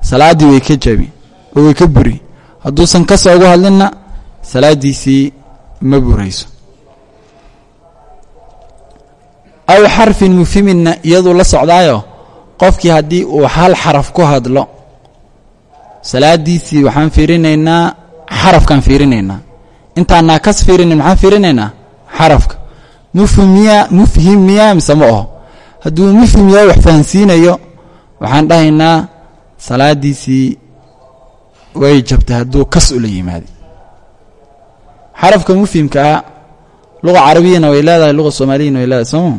Speaker 1: salaaddii way ka jabi oo way ka buri. Hadduusan kas oogu hadlinna salaaddiisii ma burayso. Aw xarfin mufhiminna iyaduu la socdaayo qofkii haddii uu hal xaraf ku hadlo salaadiisii waxaan fiirinaynaa xarafkaan fiirinaynaa. Intaanaa kas fiirinin maxaan fiirinaynaa? Xarafka. Mufhim miyaa mufhim mise ma oho. Hadduu mufhim yahay wax fahansiinayo waxaan dhahaynaa salaadiisii way jabtay hadduu kas ula yimaaday xarafka mufhimka ah luga carabiyana way leedahay luga soomaaliyana way leedahay sooma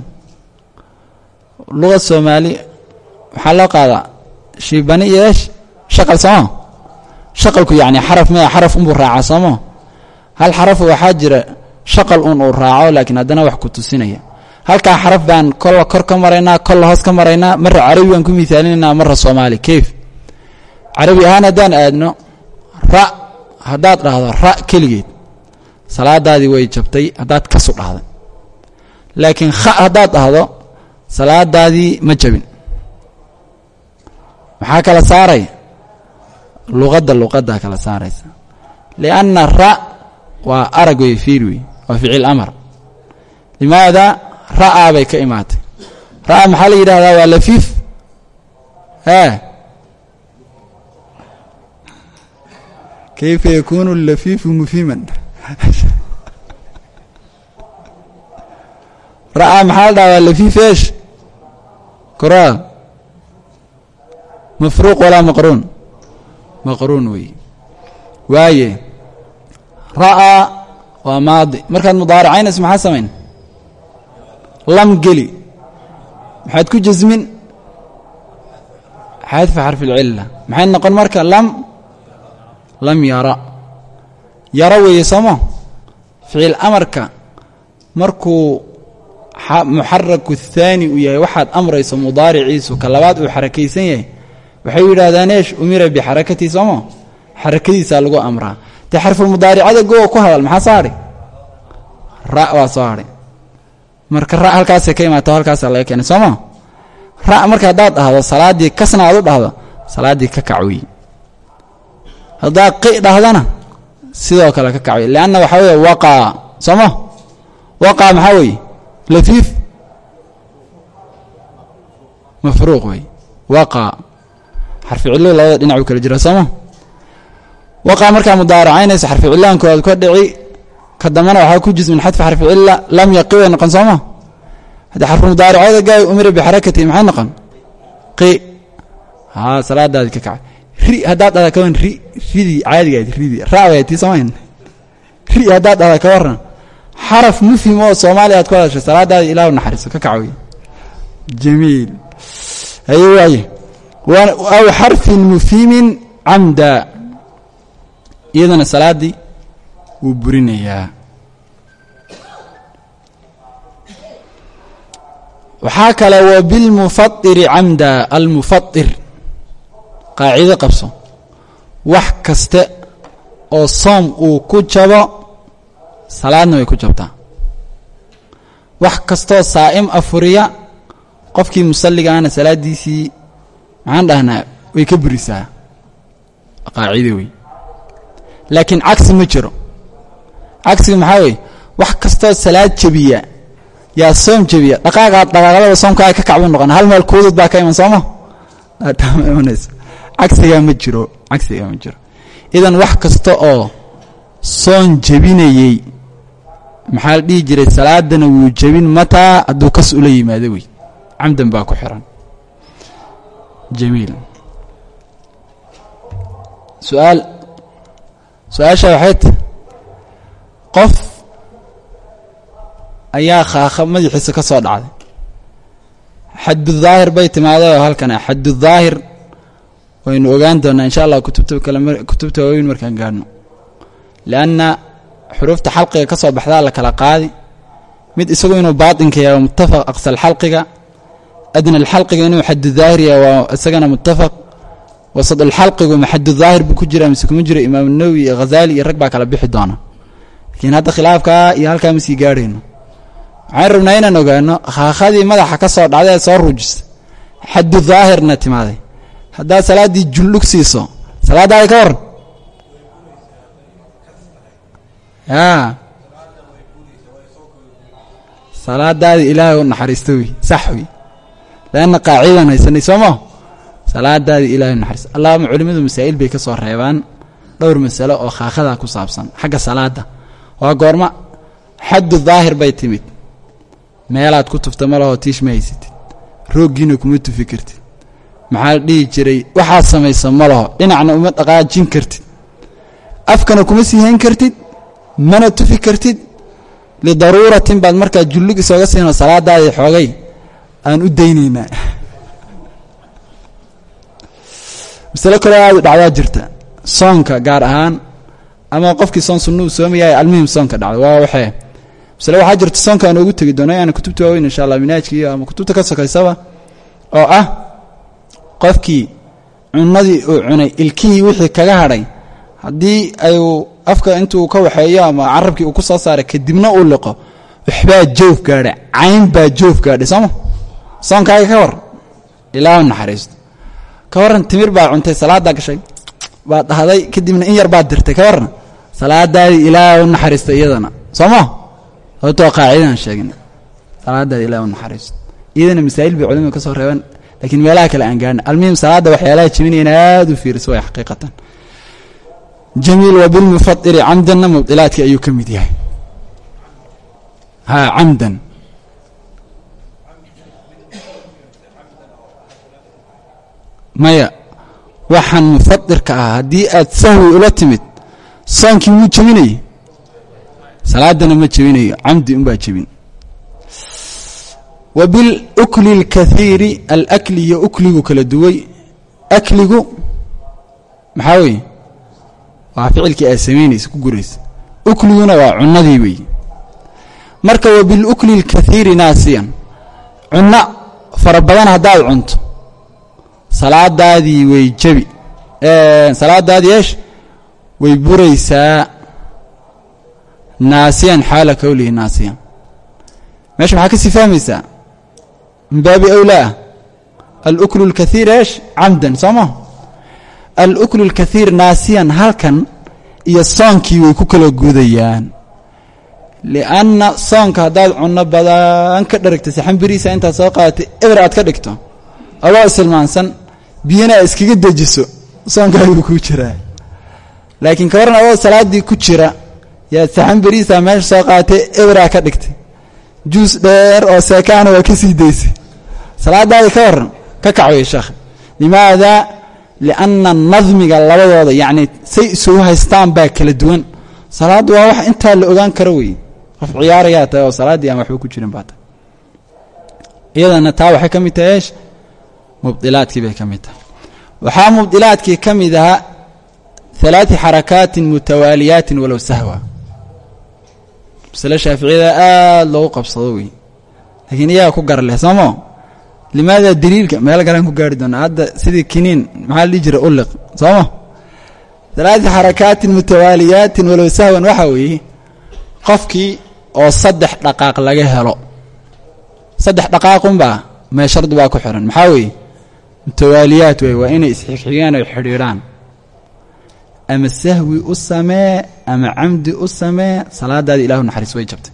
Speaker 1: luga soomaali waxaa loo qaadaa shiibani iyo shaqal sooma shaqalku yacni xaraf maya xaraf unbuu raacaa sooma hal xaraf waxaa jira shaqal un uu raaco laakiin haddana wax ku tusinaya. Halkaa xaraf baan kolla kor ka maraynaa kolla hoos ka maraynaa marra carabi baan ku miaalinaynaa marra soomaali keyf carabi ahaan haddaan aadno ra haddaad dhahdo ra keligeed salaadaadii way jabtay haddaad kasu dhahday laakiin kha haddaad dhahdo salaadaadii ma jabin maxaa kala saaray? Luqadda luqaddaa kala saaraysa. Lianna ra waa arag wey fiir wey waa ficil amar. Limaada ra'aa bay ka imaatay. Ra'a maxaa la yidhahdaa waa lafiif. Ee kayfa yakunu lafiifu mufhiman ra'aa maxaa la dhaha waa lafiif eesh koraal mafruuq walaa maqruun maqruun wey waaye ra'aa waa maadi markaad mudaaracaynayso maxaa samayn lam geli maxaad ku jasmin xadfa xarfilcilla maxay noqon marka lam lam yara yaro weeye sooma ficil amarka markuu muxaraku thaani uu yahay waxaad amrayso mudaariciisu ka labaad uu xarakaysan yahay waxay yidhahdaan eesh umira bixarakatii sooma xarakadiisaa lagu amraa. Te xarfulmudaaricada gowa ku hadal maxaa soo hadhay ra waa soo hadhay marka ra halkaasay ka imaato halkaasaa laga keenay sooma ra marka haddaad dhahdo salaaddii kasna aad dhahdo salaaddii ka kacwey haddaad qi dhahdana sidoo kale ka kacwey leanna waxaa weeye waqaa sooma waqaa maxaa weeye? Lafiif mafruuq wey xarfi cillo labada dhinac u kala jira sooma waqaa markaa mudaaracaynaysa xarfi cillaankood ka dhici ka dambana waxaa ku jismin xadfi xarfi cilla lam yaqi way noqon sooma haddii xarfu mudaaracada gaay umira bixarakati maxay noqon? Qi. Haa salaadaadi ka kacay. Ri haddaad dhahda ka waran ri ridii caadigaad ridii ra way tii soomayn ri haddaad dhahda ka warran xaraf mufhim oo soomaaliya aad ku hadashay salaadaadi ilaahu naxariiso ka kacwey jamiil. Haye waaye aw xarfin mufhimin camda. Iyadana salaaddii wuu burinayaa. Waxaa kale wa bilmufairi camda almufair qaacido qabso. Wax kaste oo soom uu ku jabo salaadna way ku jabtaa. Wax kastoo saa'im afuriya qofkii musalligaana salaaddiisii maxaan dhahnaa way ka burisaa. Qaacido wey. Laakiin cagsi ma jiro. Cagsiga maxaa weye wax kastoo salaad jebiya yaa soom jebiya dhaqaaqaad dhaqaaqdaba soomka ay ka kacbu noqon hal meel kuudud baa ka iman sooma ma imanayso cagsigaa ma jiro cagsigaa ma jiro. Idan wax kasta oo soon jebinayey maxaa la dhihi jiray salaadana wuu jebin mataa hadduu kas ula yimaado wey. Camdan baa ku xiran jamiil su'aal. Su'aasha waxay ta qof ayaa khaakha madaxiisa ka soo dhacday. Xaddudaahir bay timaaday oo halkana xaddudaahir waynu ogaan doonaa. Insha allah kutubta kale kutubta waaweyn markaan gaadhno lianna xuruufta xalqiga ka soo baxdaa la kala qaadi. Mid isagu inuu baatinka yahay waa muttafaq aqsal xalqiga adnal xalqiga inuu xaddudaahir yahay waa isagana muttafaq wasadulxalqigu ma xaddudaahir buu ku jira mise kuma jiro imaam nawowi iyo hazaali iyo rag baa kala bixi doona laakiin hadda khilaafkaa iyo halkaa ma sii gaadhayno waxaan rabnaa inaan ogaano khaakhadii madaxa ka soo dhacday ee soo ruujisa xaddu daahirna timaaday haddaad salaaddii juldhug siiso salaaddaada ka waran yaa salaadaada ilaahay u naxariisto wey sax wey leanna qaacidan haysanay soo maa salaadaada ilaahay u naxariisto allahuma culimmadu masaa'il bay ka soo reebaan. Dhowr masalo oo khaakhadaa ku saabsan. Xagga salaadda. Waa goorma. Xaddu daahir bay timid. Meelaad ku tufta ma lahoo tiish ma haysatid. Rooggiina kuma tufi kartid. Maxaa dhihi jiray waxaad samaysa ma laho. Dhinacna uma dhaqaajin kartid. Afkana kuma sii hayn kartid. Mana tufi kartid. Lidaruuratin baad markaa jullug isooga siinoo salaadaadii xoogay aan u daynaynaa. Masalo kaloo aad u dhacdaa jirta. Soonka gaar ahaan ama qofkii soon sunnuhu soomayahay almuhim soonka dhacda waa waxee masale waxaa jirta soonka aan oogu tegi doono yaani kutubta waaweyn insha allah minaajka iyo ama kutubta ka sokaysaba oo ah qofkii cunadii uu cunay ilkihii wixii kaga hadhay. Haddii ayuu afka intuu ka waxeeyo ama carabkii uu ku soo saaray kadibna uu liqo. Waxbaa joof gaadhay cayn baa joof gaadhay sooma soonkaaga ka war ilaahu naxariisto ka warran timir baa cuntay salaaddaa gashay. Baad dhahday kadibna in yar baad dirtay ka warran salaadaadii ilaahu naxariista iyadana. Sooma sababtoo qaacidaaan sheegin. Salaadaada ilaah u naxariisto iyadana masaa'il bay culimadu ka soo reebaan laakiin meelaha kale aan gaarna almuhim salaadda waxyaalaha jebinayan aada u fiiriso way xaqiiqatan. Jamiil wa bilmufairi camdanna mubdilaadka ayuu ka mid yahay. Ha camdan maya waxaan mufadirka ah haddii aad sahwi ula timid soonkii wuu jebinayay salaadana ma jebinayo camdi unbaa jebin wa bilukli اlkaiiri alakli iyo ukligu kala duway. Akligu maxaa weeye? Waa ficilkii aad samaynaysa ku guraysa. Ukliguna waa cunadii weeye marka wa bilukli اlkaiiri naasiyan. Cunno fara badan haddaad cunto salaadaadii way jebi salaadaadii eesh way buraysaa. Naasiyan xaala kowlihi naasiyan meesha maxaa ka sii fahmaysaa. Min baabi awlaa aluklu اlkaiir eesh camdan soo ma? Aluklu اlkaiir naasiyan halkan iyo soonkii way ku kala gudayaan lianna soonka haddaad cunno badan ka dharagto saxan beriisa intaad soo qaadatay eber aad ka dhigto. Adoo isilmaansan biyana iskaga dejiso soonkaaguu kuu jiraa laakiin ka warran adoo ku jira yaad saxan beriisa meesha soo qaadatay eberaa ka dhigtay. Juus dheer oo seekaana waa ka sii daysay. Salaadaadii ka warran ka kacway sheekh. Limaada? Lianna nadmiga labadooda yacni say isugu haystaan baa kala duwan. Salaaddu waa wax intaa la ogaan karo wey qof ciyaarayaa tahay oo salaaddii aan waxba ku jirin baa iyadana taa waxay ka mid tahay mubdilaadkii bay ka mid tahay. Waxaa mubdilaadkii ka mid ahaa halaati xarakaatin mutawaaliyaatin walow sahwa. Masale shaaficiyada aada loogu qabsado wey laakiin iyaga ku gar leh soomo limaada daliilka meel galaan ku gaari doonaa hadda sidii kiniin maxaa la dhihi jira uliq sooma halaati xarakaatin mutawaaliyaatin walow sahwan waxaa weeye qofkii oo saddex dhaqaaq laga helo. Saddex dhaqaaqunbaa mee shardi baa ku xiran. Maxaa weeye mutawaaliyaat wey waa inay isxigxigaan oy xidhiidhaan. Ama sahwi u samee ama camdi u samee salaadaada ilahu naxariis way jabtay.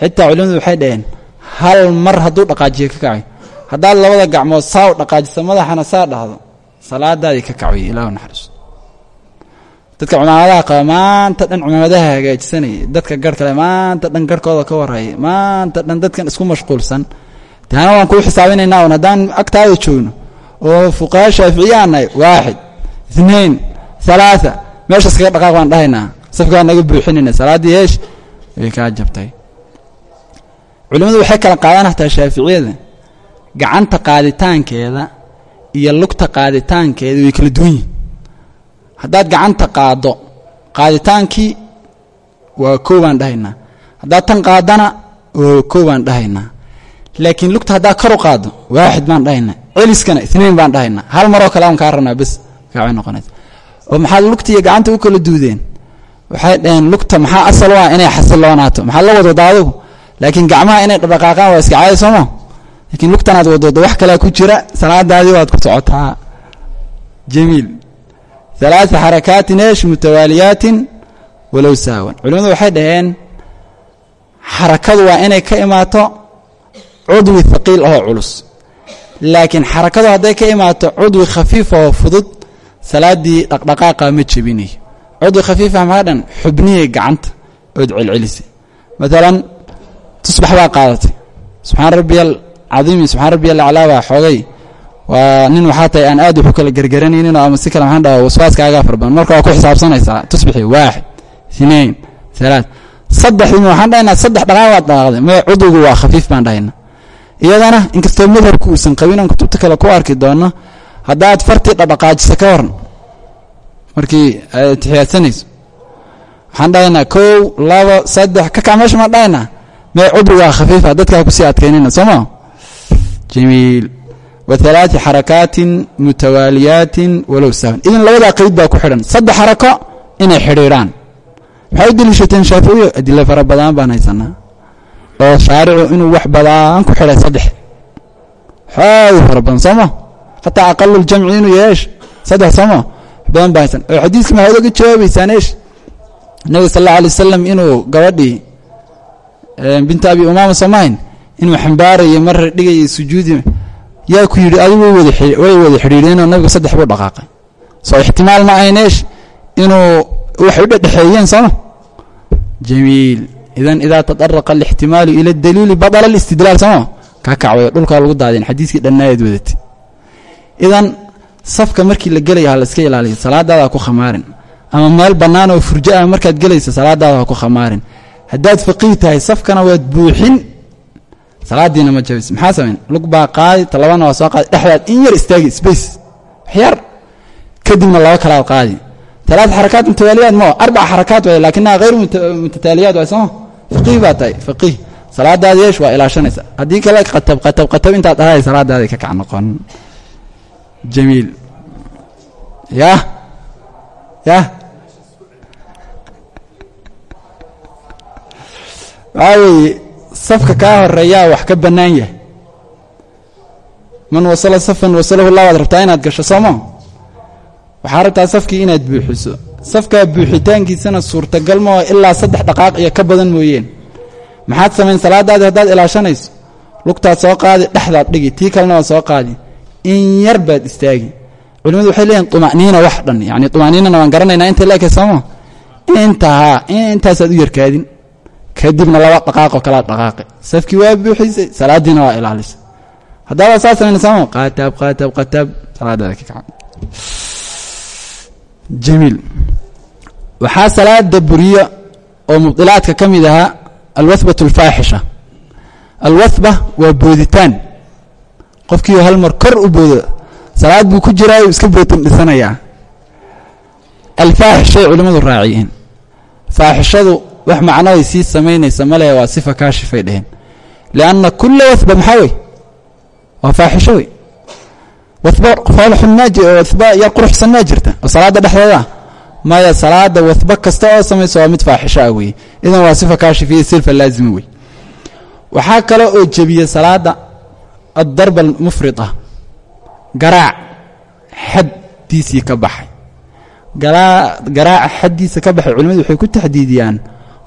Speaker 1: Xitaa culimadu waxay dhaheen hal mar hadduu dhaqaajiyo ka kacay. Haddaad labada gacmood saa u dhaqaajiso madaxana saa dhahdo salaadaadii ka kacway ilahu naxariis. Dadka cumaamadaha qaba maanta dhan cumaamadaha hagaajisanayay dadka garh kale maanta dhan garhkooda ka warhaya maanta dhan dadkan isku mashquulsan deana waan kuu xisaabinaynaa un haddaan agtaada joogno oo fuqaha shaaficiyaan nahay waaxid itnain halaaa meeshaas kaga dhaqaaq baan dhahaynaa. Safkaa naga buuxinayna salaaddii heesh way kaa jabtay. Culimmadu waxay kala qaadaan hataa shaaficiyada gacanta qaaditaankeeda iyo lugta qaaditaankeeda way kala duwan yihiin haddaad gacanta qaaddo qaaditaankii waa koo baan dhahaynaa. Haddaad tan qaadana waa koo baan dhahaynaa laakiin lugta haddaad kar u qaaddo waaxid baan dhahaynaa celiskana itnain baan dhahaynaa hal maroo kale aan kaa rabnaa bes kaacay noqonaysa. Oo maxaad lugta iyo gacanta u kala duudeen? Waxay dhaheen lugta maxaa asal u ah inay xasiloonaato maxaad la wadwada adigu laakiin gacmaha inay dhaqaaqaan waa iska caadi sooma laakiin lugtanaad wadwado wax kalea ku jira salaadaadii waad ku socotaa. Jamiil. Halaata xarakaatin eesh mutawaaliyaatin walow saawan. Culimmadu waxay dhaheen xarakadu waa inay ka imaato cudwi haqiil ahoo culus. Laakiin xarakadu hadday ka imaato cudwi khafiif oo fudud salaaddii dhaqdhaqaaqa ma jebinayo cudwi khafiifa maxaa dhan? Xubniyay gacanta ood celcelisay maalan tusbax baa qaadatay. Subxaan rabbiyal cadiimi subxaan rabbiyal aclaa baa xoogay. Waa nin waxaa tahay aan aad waxu kala gergeranaynin ama si kale maxaan dhaha waswaaskaagaa farbadan marka ku xisaabsanaysaa tusbixi waaxid inain alaad saddexdiina waxaan dhahaynaa saddex dhaqaaq baad dhaqaaqday cudwigu waa khafiif baan dhahaynaa iyadana inkastoo madhabku uusan qabin oon kutubta kale ku arki doono haddaad fartii dhadhaqaajisa ka waran markii aad tixiyaadsanayso waxaan dhahaynaa kow labo saddex ka kac meesha maan dhahaynaa? Mee cudwigaa khafiifa dadkaa ku sii adkaynayna soo ma? Jamiil. Wa halaati xarakaatin mutawaaliyaatin walow sahwan idan labadaa qeyd baa ku xidhan. Saddex xarako inay xidhiidhaan. Waxay u deliishateen shaaficiyo adilo fara badan baan haysanaa oo shaaricu inuu wax badaan ku xidhay saddex. Xoogi fara badan sooma hataa aqaluljamci inuu yeesh saddex sooma badan baa haysan. Oo xadiiska maxaad oga jawaabaysaan eesh? Nabiga sal alla alay wasalam inuu gabadhii binta abi umaama soomahayn inuu xambaarayo mar dhigaya sujuudi yaa ku yidhi adigu way wada xidhiidheenoo nabigu saddex buu dhaqaaqay. Soo ixtimaal ma ayneesh inuu waxay u dhedhexeeyeen sooma jamiil idan idaa tadaraqa alixtimaalu ila daliili badala alistidlaal sooma kaa kacwayo dhulkaa lagu daadeen xadiiskii dhannaayaad wadatay idan safka markii la gelaya ha la iska ilaaliyo salaadaada ku khamaarin. Ama meel bannaan oo furjo ah markaad ha ku khamaarin. Haddaad faqiih safkana waad buuxin. Salaadiina ma jabis. Maxaa lug baa qaadi talabana waa soo qaadi. Dhexdaad in yar istaagi space. Waxyar kadibna laba kalaad qaadi. Talaat xarakaat mutawaaliyaat ma arbaca xarakaat waay laakinaha hayr mutataaliyaat waay sooma faqiih baa tahay faqiih salaadaada yeesh waa ilaashanaysa. Haddii kale qatab qatab qatab intaad dhahay salaadaadii ka kac noqon. Jamiil. Yah yah weeye safka kaa horeeyaa wax ka bannaan yahay. Man wasala safan wasalahu llah waad rabtaa inaad gasho sooma waxaa rabtaa safkii inaad buuxiso safkaa buuxitaankiisana suurtagal moo ilaa saddex dhaqaaq iyo ka badan mooyeen. Maxaad samayn salaadaadii haddaad ilaashanayso lugtaad soo qaadi dhexdaad dhigi tii kalena waad soo qaadi. In yar baad istaagi. Culimadu waxay leeyihiin tuma'niina wax dhan yani tuma'niinana waan garanaynaa inta leeke sooma intahaa intaasaad u yarkaadin kadibna laba dhaqaaqoo kalaad dhaqaaqi. Safkii waa buuxisay salaadiina waa ilaalisay. Haddaaba saa samayna sooma qaataab qaataab salaadaada ka kaca jamiil. Waxaa salaada buriyo oo mubdilaadka ka mid ahaa alwathbat alfaaxisha alwathba waa booditaan. Qofkiioo hal mar kor u boodo salaad buu ku jiraayo iska bootan dhisanayaa alfaaxishay culimmadu raaciyeen. Faaxishadu wax macnaday sii samaynaysa male waa sifa kaashifay dheheen lianna kulla wahba maxaa wey waa faaxisho wey wahba foolxun maa wahba yar quruxsan maa jirta oo salaadda dhexdeeda. Maya salaada wahba kasta oo samaysa mid faaxisho ah weye idan waa sifa silfa laazimi wey waxaa kale oo jebiya salaada addarba almufrida. Garaac xaddiisii ka baxay. Garaaca xaddiisa ka baxay waxay ku taxdiidiyaan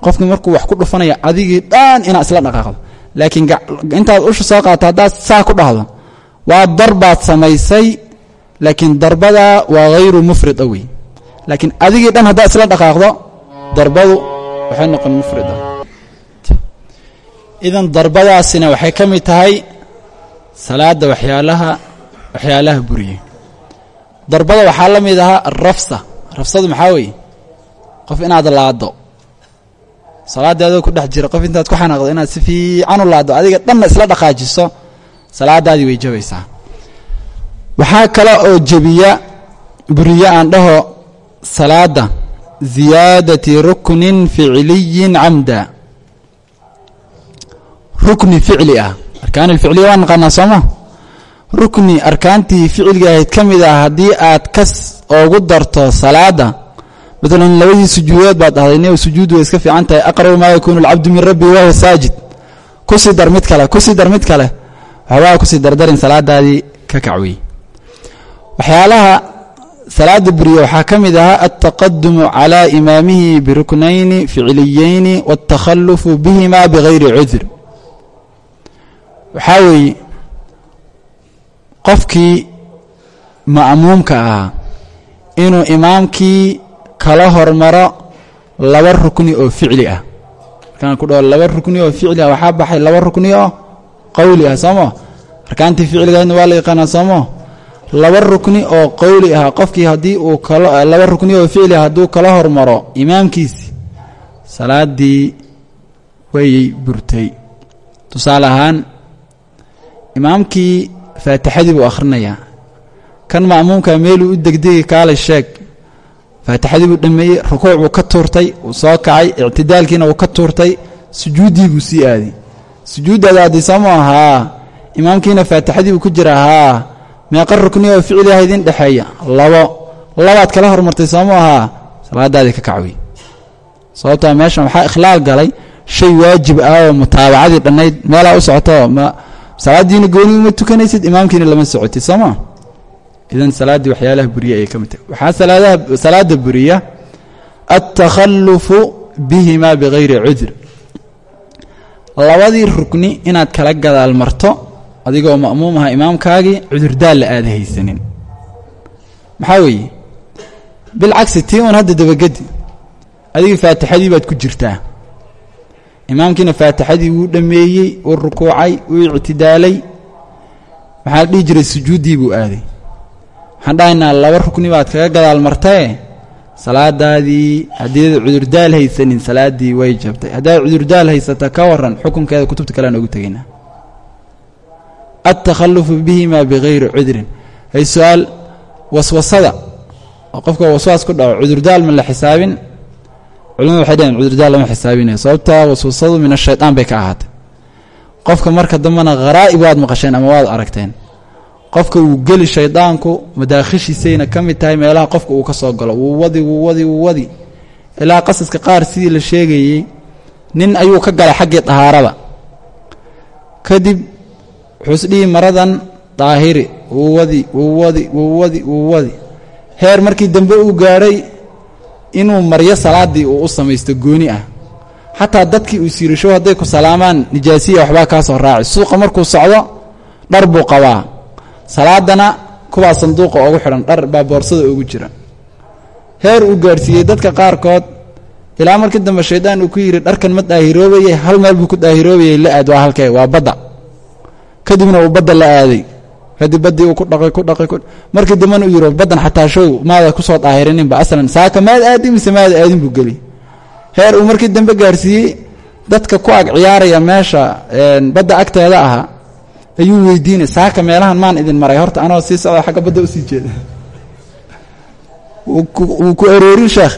Speaker 1: qofkii markuu wax ku dhufanaya adigii dhan inaad isla dhaqaaqdo. Laakiin intaad usha soo qaato haddaad saa ku dhahdo waa darbaad samaysay laakiin darbada waa hayru mufrida wey laakiin adigii dhan haddaad isla dhaqaaqdo darbadu waxay noqon mufrida idan darbadaasina waxay ka mid tahay salaada waxyaalaha waxyaalaha buriye darbada waxaa la mid ahaa arafsa rafsadu maxaa weeye? Qof inaad laaddo. Salaaddii adoo ku dhex jira qof intaad ku xanaaqdo inaad si fiican u laaddo adiga dhanna isla dhaqaajiso salaadaadii way jabaysaa. Waxaa kale oo jebiya buriye aan dhaho salaada ziyaadati ruknin ficliyin camda. Rukni ficli ah. Arkaan ilficliya waa naqaanaa sooma rukni arkaantii ficilga ahayd ka mid ah haddii aad kas oogu darto salaada maalan labadii sujuudood baad dhahday ina sujuud way iska fiican tahay. Aqrabu maa yakuunu alcabdu min rabbi wahuwa saajid. Kusii dar mid kale ku sii dar mid kale waxbaa ku sii dardarin salaadaadii ka kacwey waxyaalaha salaada buriya waxaa ka mid ahaa altaqadumu calaa imaamihi biruknayni ficliyeyni waاtakhalufu bihima bigayri cudur waxaa weeye qofkii ma'muumka ahaa inuu imaamkii kala hormaro laba rukni oo ficli ah. Markaan ku dhaho laba rukni oo ficli ah waxaa baxay laba rukni oo qowli ah soomo arkaantii ficligaadna waa la yaqaanaa soomo? Laba rukni oo qowli ah qofkii haddii uu kalo laba rukni oo ficli ah hadduu kala hormaro imaamkiisi salaaddii wayay burtay. Tusaale ahaan imaamkii faatixadii buu akhrinayaa kan ma'muumka meeluu u degdegi kaalay sheeg faatixadii buu dhammeeyey rukuuc buu ka tuurtay wuu soo kacay ictidaalkiina wuu ka tuurtay sujuuddii buu sii aaday sujuuddaada addii soo ma haa imaamkiina faatixadii buu ku jira haa meeqa rukni oo ficli ah idin dhexeeya. Labo. Labaad kala hormartay soo ma ahaa salaadaadii ka kacwey sababtaa meeshan waxaa ikhlaal galay shay waajib ah oo mutaabacadii dhannayd meelaa u socoto. Salaadiina gooni uma tukanaysid imaamkiina lama socotid soo ma idan salaaddii waxyaalaha buriya ayay ka mid tahay. Waxaa salaadaha salaada buriya altakhallufu bihima bigayri cudur labadii rukni inaad kala gadaal marto adigoo ma'muum aha imaamkaagii cudurdaal la aada haysanin. Maxaa weeye? Bilcagsi tii un hadda dabagedi adigii faatixadii baad ku jirtaa. Imaamkiina faatixadii wuu dhammeeyey wuu rukuucay wuu ictidaalay. Maxaa dhihi jiray sujuuddii buu aaday. Waxaan dhahaynaa laba rukni baad kaga gadaal martae salaadaadii haddiiad cudurdaal haysanin salaaddii way jabtay. Haddaad cudurdaal haysata ka waran xukunkeeda kutubta kalean ogu tegaynaa. Altakhalufu bihima bigayri cudrin. Hay su'aal waswasada oo qofka waswaas ku dhaco cudurdaal ma la xisaabin? Culimadu waxay dhaheen cudurdaal lama xisaabinayo sababtaa waswasadu min ashaytaan bay ka ahaatay. Qofka marka dambena kharaa'ib waad maqasheen ama waad aragteen qofka wuu geli shaydaanku madaakhishiisayna ka mid tahay meelaha qofka uu ka soo galo. Wuu wadi wuu wadi wuu wadi. Ilaa qasaska qaar sidii la sheegayey nin ayuu ka galay xaggii dahaarada kadib wuxuu maradan daahiri wuu wadi wuu wadi wuu wadi wuu wadi. Heer markii dambe uu gaadhay inuu maryo salaaddii uu u samaysto gooni ah. Xataa dadkii uu siirasho hadday ku salaamaan nijaasiya waxbaa kaa soo raaci suuqa markuu socdo dhar buu qabaa salaadana kuwaa sanduuqa ugu xidhan dhar baa boorsada ugu jira. Heer uu gaadhsiiyey dadka qaarkood ilaa markii dambe shaydaan uu ku yidhi dharkan ma daahiroobayey hal meel buu ku daahiroobayey la aad waa halkee waa badda. Kadibna uu badda la aaday. Kadib baddii uu ku dhaqay ku dhaqay markii dambena uu yidhi baddan xataa show maada ku soo daahirininba aslan saaka maad aadin mise maada aadin buu geli. Heer uu markii dambe gaarsiiyey dadka ku ag ciyaaraya meesha badda agteeda ahaa ayuu weydiinay saaka meelahan maan idin maray. Horta anoo sii socda xagga badda u sii jeeda. Wuu ku aroorin sheekh.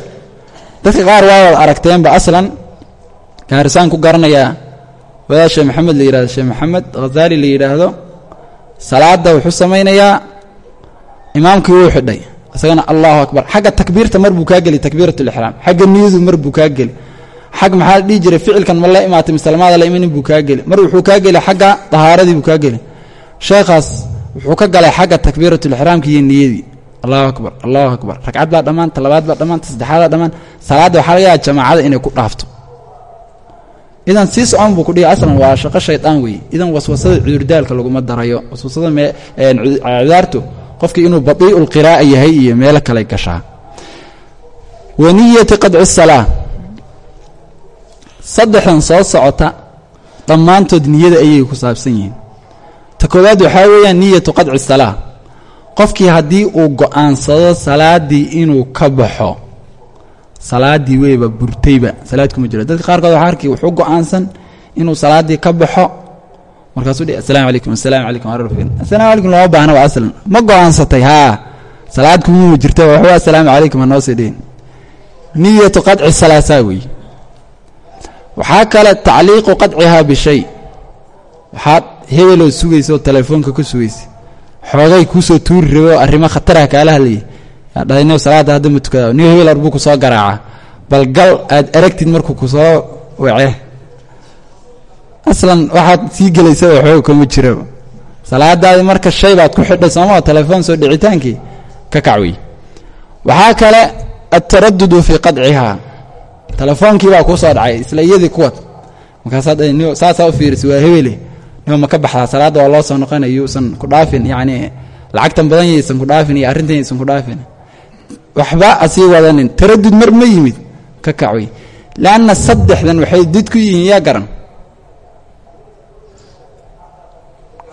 Speaker 1: Dadka qaar waa wad aragteenba aslan. Gaarisaan ku garanayaa. Wadaad sheekh maxamed la yidhahdo sheekh maxamed khazaali la yidhaahdo salaadda wuxuu samaynayaa imaamkii wuu xidhay. Isagana allahu akbar. Xagga takbiirta mar buu kaa geli takbiirat lixraam xagga niyadu mar buu kaa geli xag maxaa dhihi jiray ficilkan ma la imaatay misalmaada la imanin buu kaa geli mar wuxuu kaa geli xagga tahaaradii buu kaa geli sheekhaas wuxuu ka galay xagga takbiiratulixraamki iyo niyadii. Allahu akbar allahu akbar. Ragcad baa dhammaan talabaad baa dhammaan tasaddexaad baa dhammaan. Salaadda waxaa laga yaaba jamaacada inay ku dhaafto. Idan sii socon buu ku dhihi aslan waa shaqo shaydaan weeye. Idan waswasada cudurdaalka laguma darayo waswasada cudaartu qofkii inuu badii'u lqiraa'a yahay iyo meelo kale gashaa. Wa niyati qadci salaa saddexdan soo socota dhammaantood niyada ayay ku saabsan yihiin. Ta koowaad waxaa weeyaan niyatu qadci salaa qofkii haddii uu go'aansado salaaddii inuu ka baxo salaaddii weyba burtayba salaad kuma jiro. Dadka qaarkood waxaa arkay wuxuu go'aansan inuu salaaddii ka baxo markaasuu dhihi assalamu calaykum assalamu calaykum assalamu calaykum looma baahna aslan. Ma go'aansatay haa salaad kumuma jirta waxba assalaamu calaykum ha noo niyatu qadci salaasaa weeye waxaa kale tacliiqu qadcihaa bishay. Waxaad hebeloo sugaysa oo telefoonka ku sugaysa xoogay kuusoo tuuri rabe oo arrimo khatarah kaala hadlayay yaa dhahay new salaadda hadda ma tukada new hebel arbuu ku soo garaaca. Bal gal aad aragtid markuu ku soo wece aslan waxaad sii gelaysaba xoog kama jiraba salaadaadii marka shay baad ku xidhay sooma telefoon soo dhicitaankii ka kacwey waxaa kale altaradudu fii qadcihaa telefoonkii baa kuu soo dhacay isla iyadii kuwad markaasaad saasaa u fiirisay waa hebele nima ma ka baxdaa? Salaadda waa loo soo noqonay yuusan ku dhaafin yacni lacagtan badan yaysan ku dhaafin iyo arrintan yaysan ku dhaafin. Waxba asii wadanin taradud mar ma yimid ka kacwey leanna saddexdan waxay did ku yihiin yaa garan.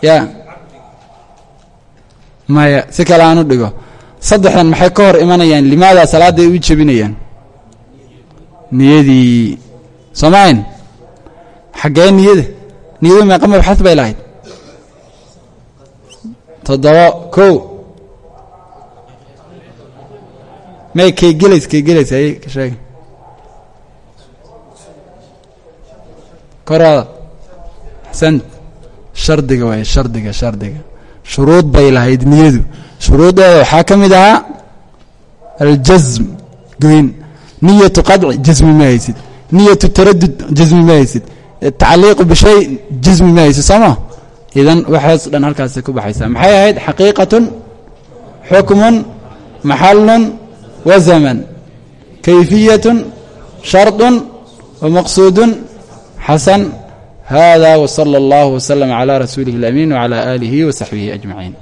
Speaker 1: Yaa. Maya si kale aan u dhigo. Saddexdan maxay ka hor imanayaan? Limaada salaadday u jebinayaan niyadii soomayn xaggee niyada niyadu meeqa mabxad bay lahayd. Toddoba kow. May kay gelays kay gelays ay ka sheega koraada xasant shardiga waaye shardiga shardiga. Shuruud bay lahayd niyadu. Shuruuddeeda waxaa ka mid ahaa aljasm goyn niyatu qadci jasmi ma haysid niyatu taradud jasmi ma haysid tacliiqu bishay jasmi ma haysid sooma idan waxaas dhan halkaasay ku baxaysaa maxay ahayd xaqiiqatun xukmun maxalun wa zaman kayfiyatun shardun wa maqsuudun xasan hada wsala allahu wslama cla rasuulihi اlamiin wcla aalihi wa saxbihi ajmaciin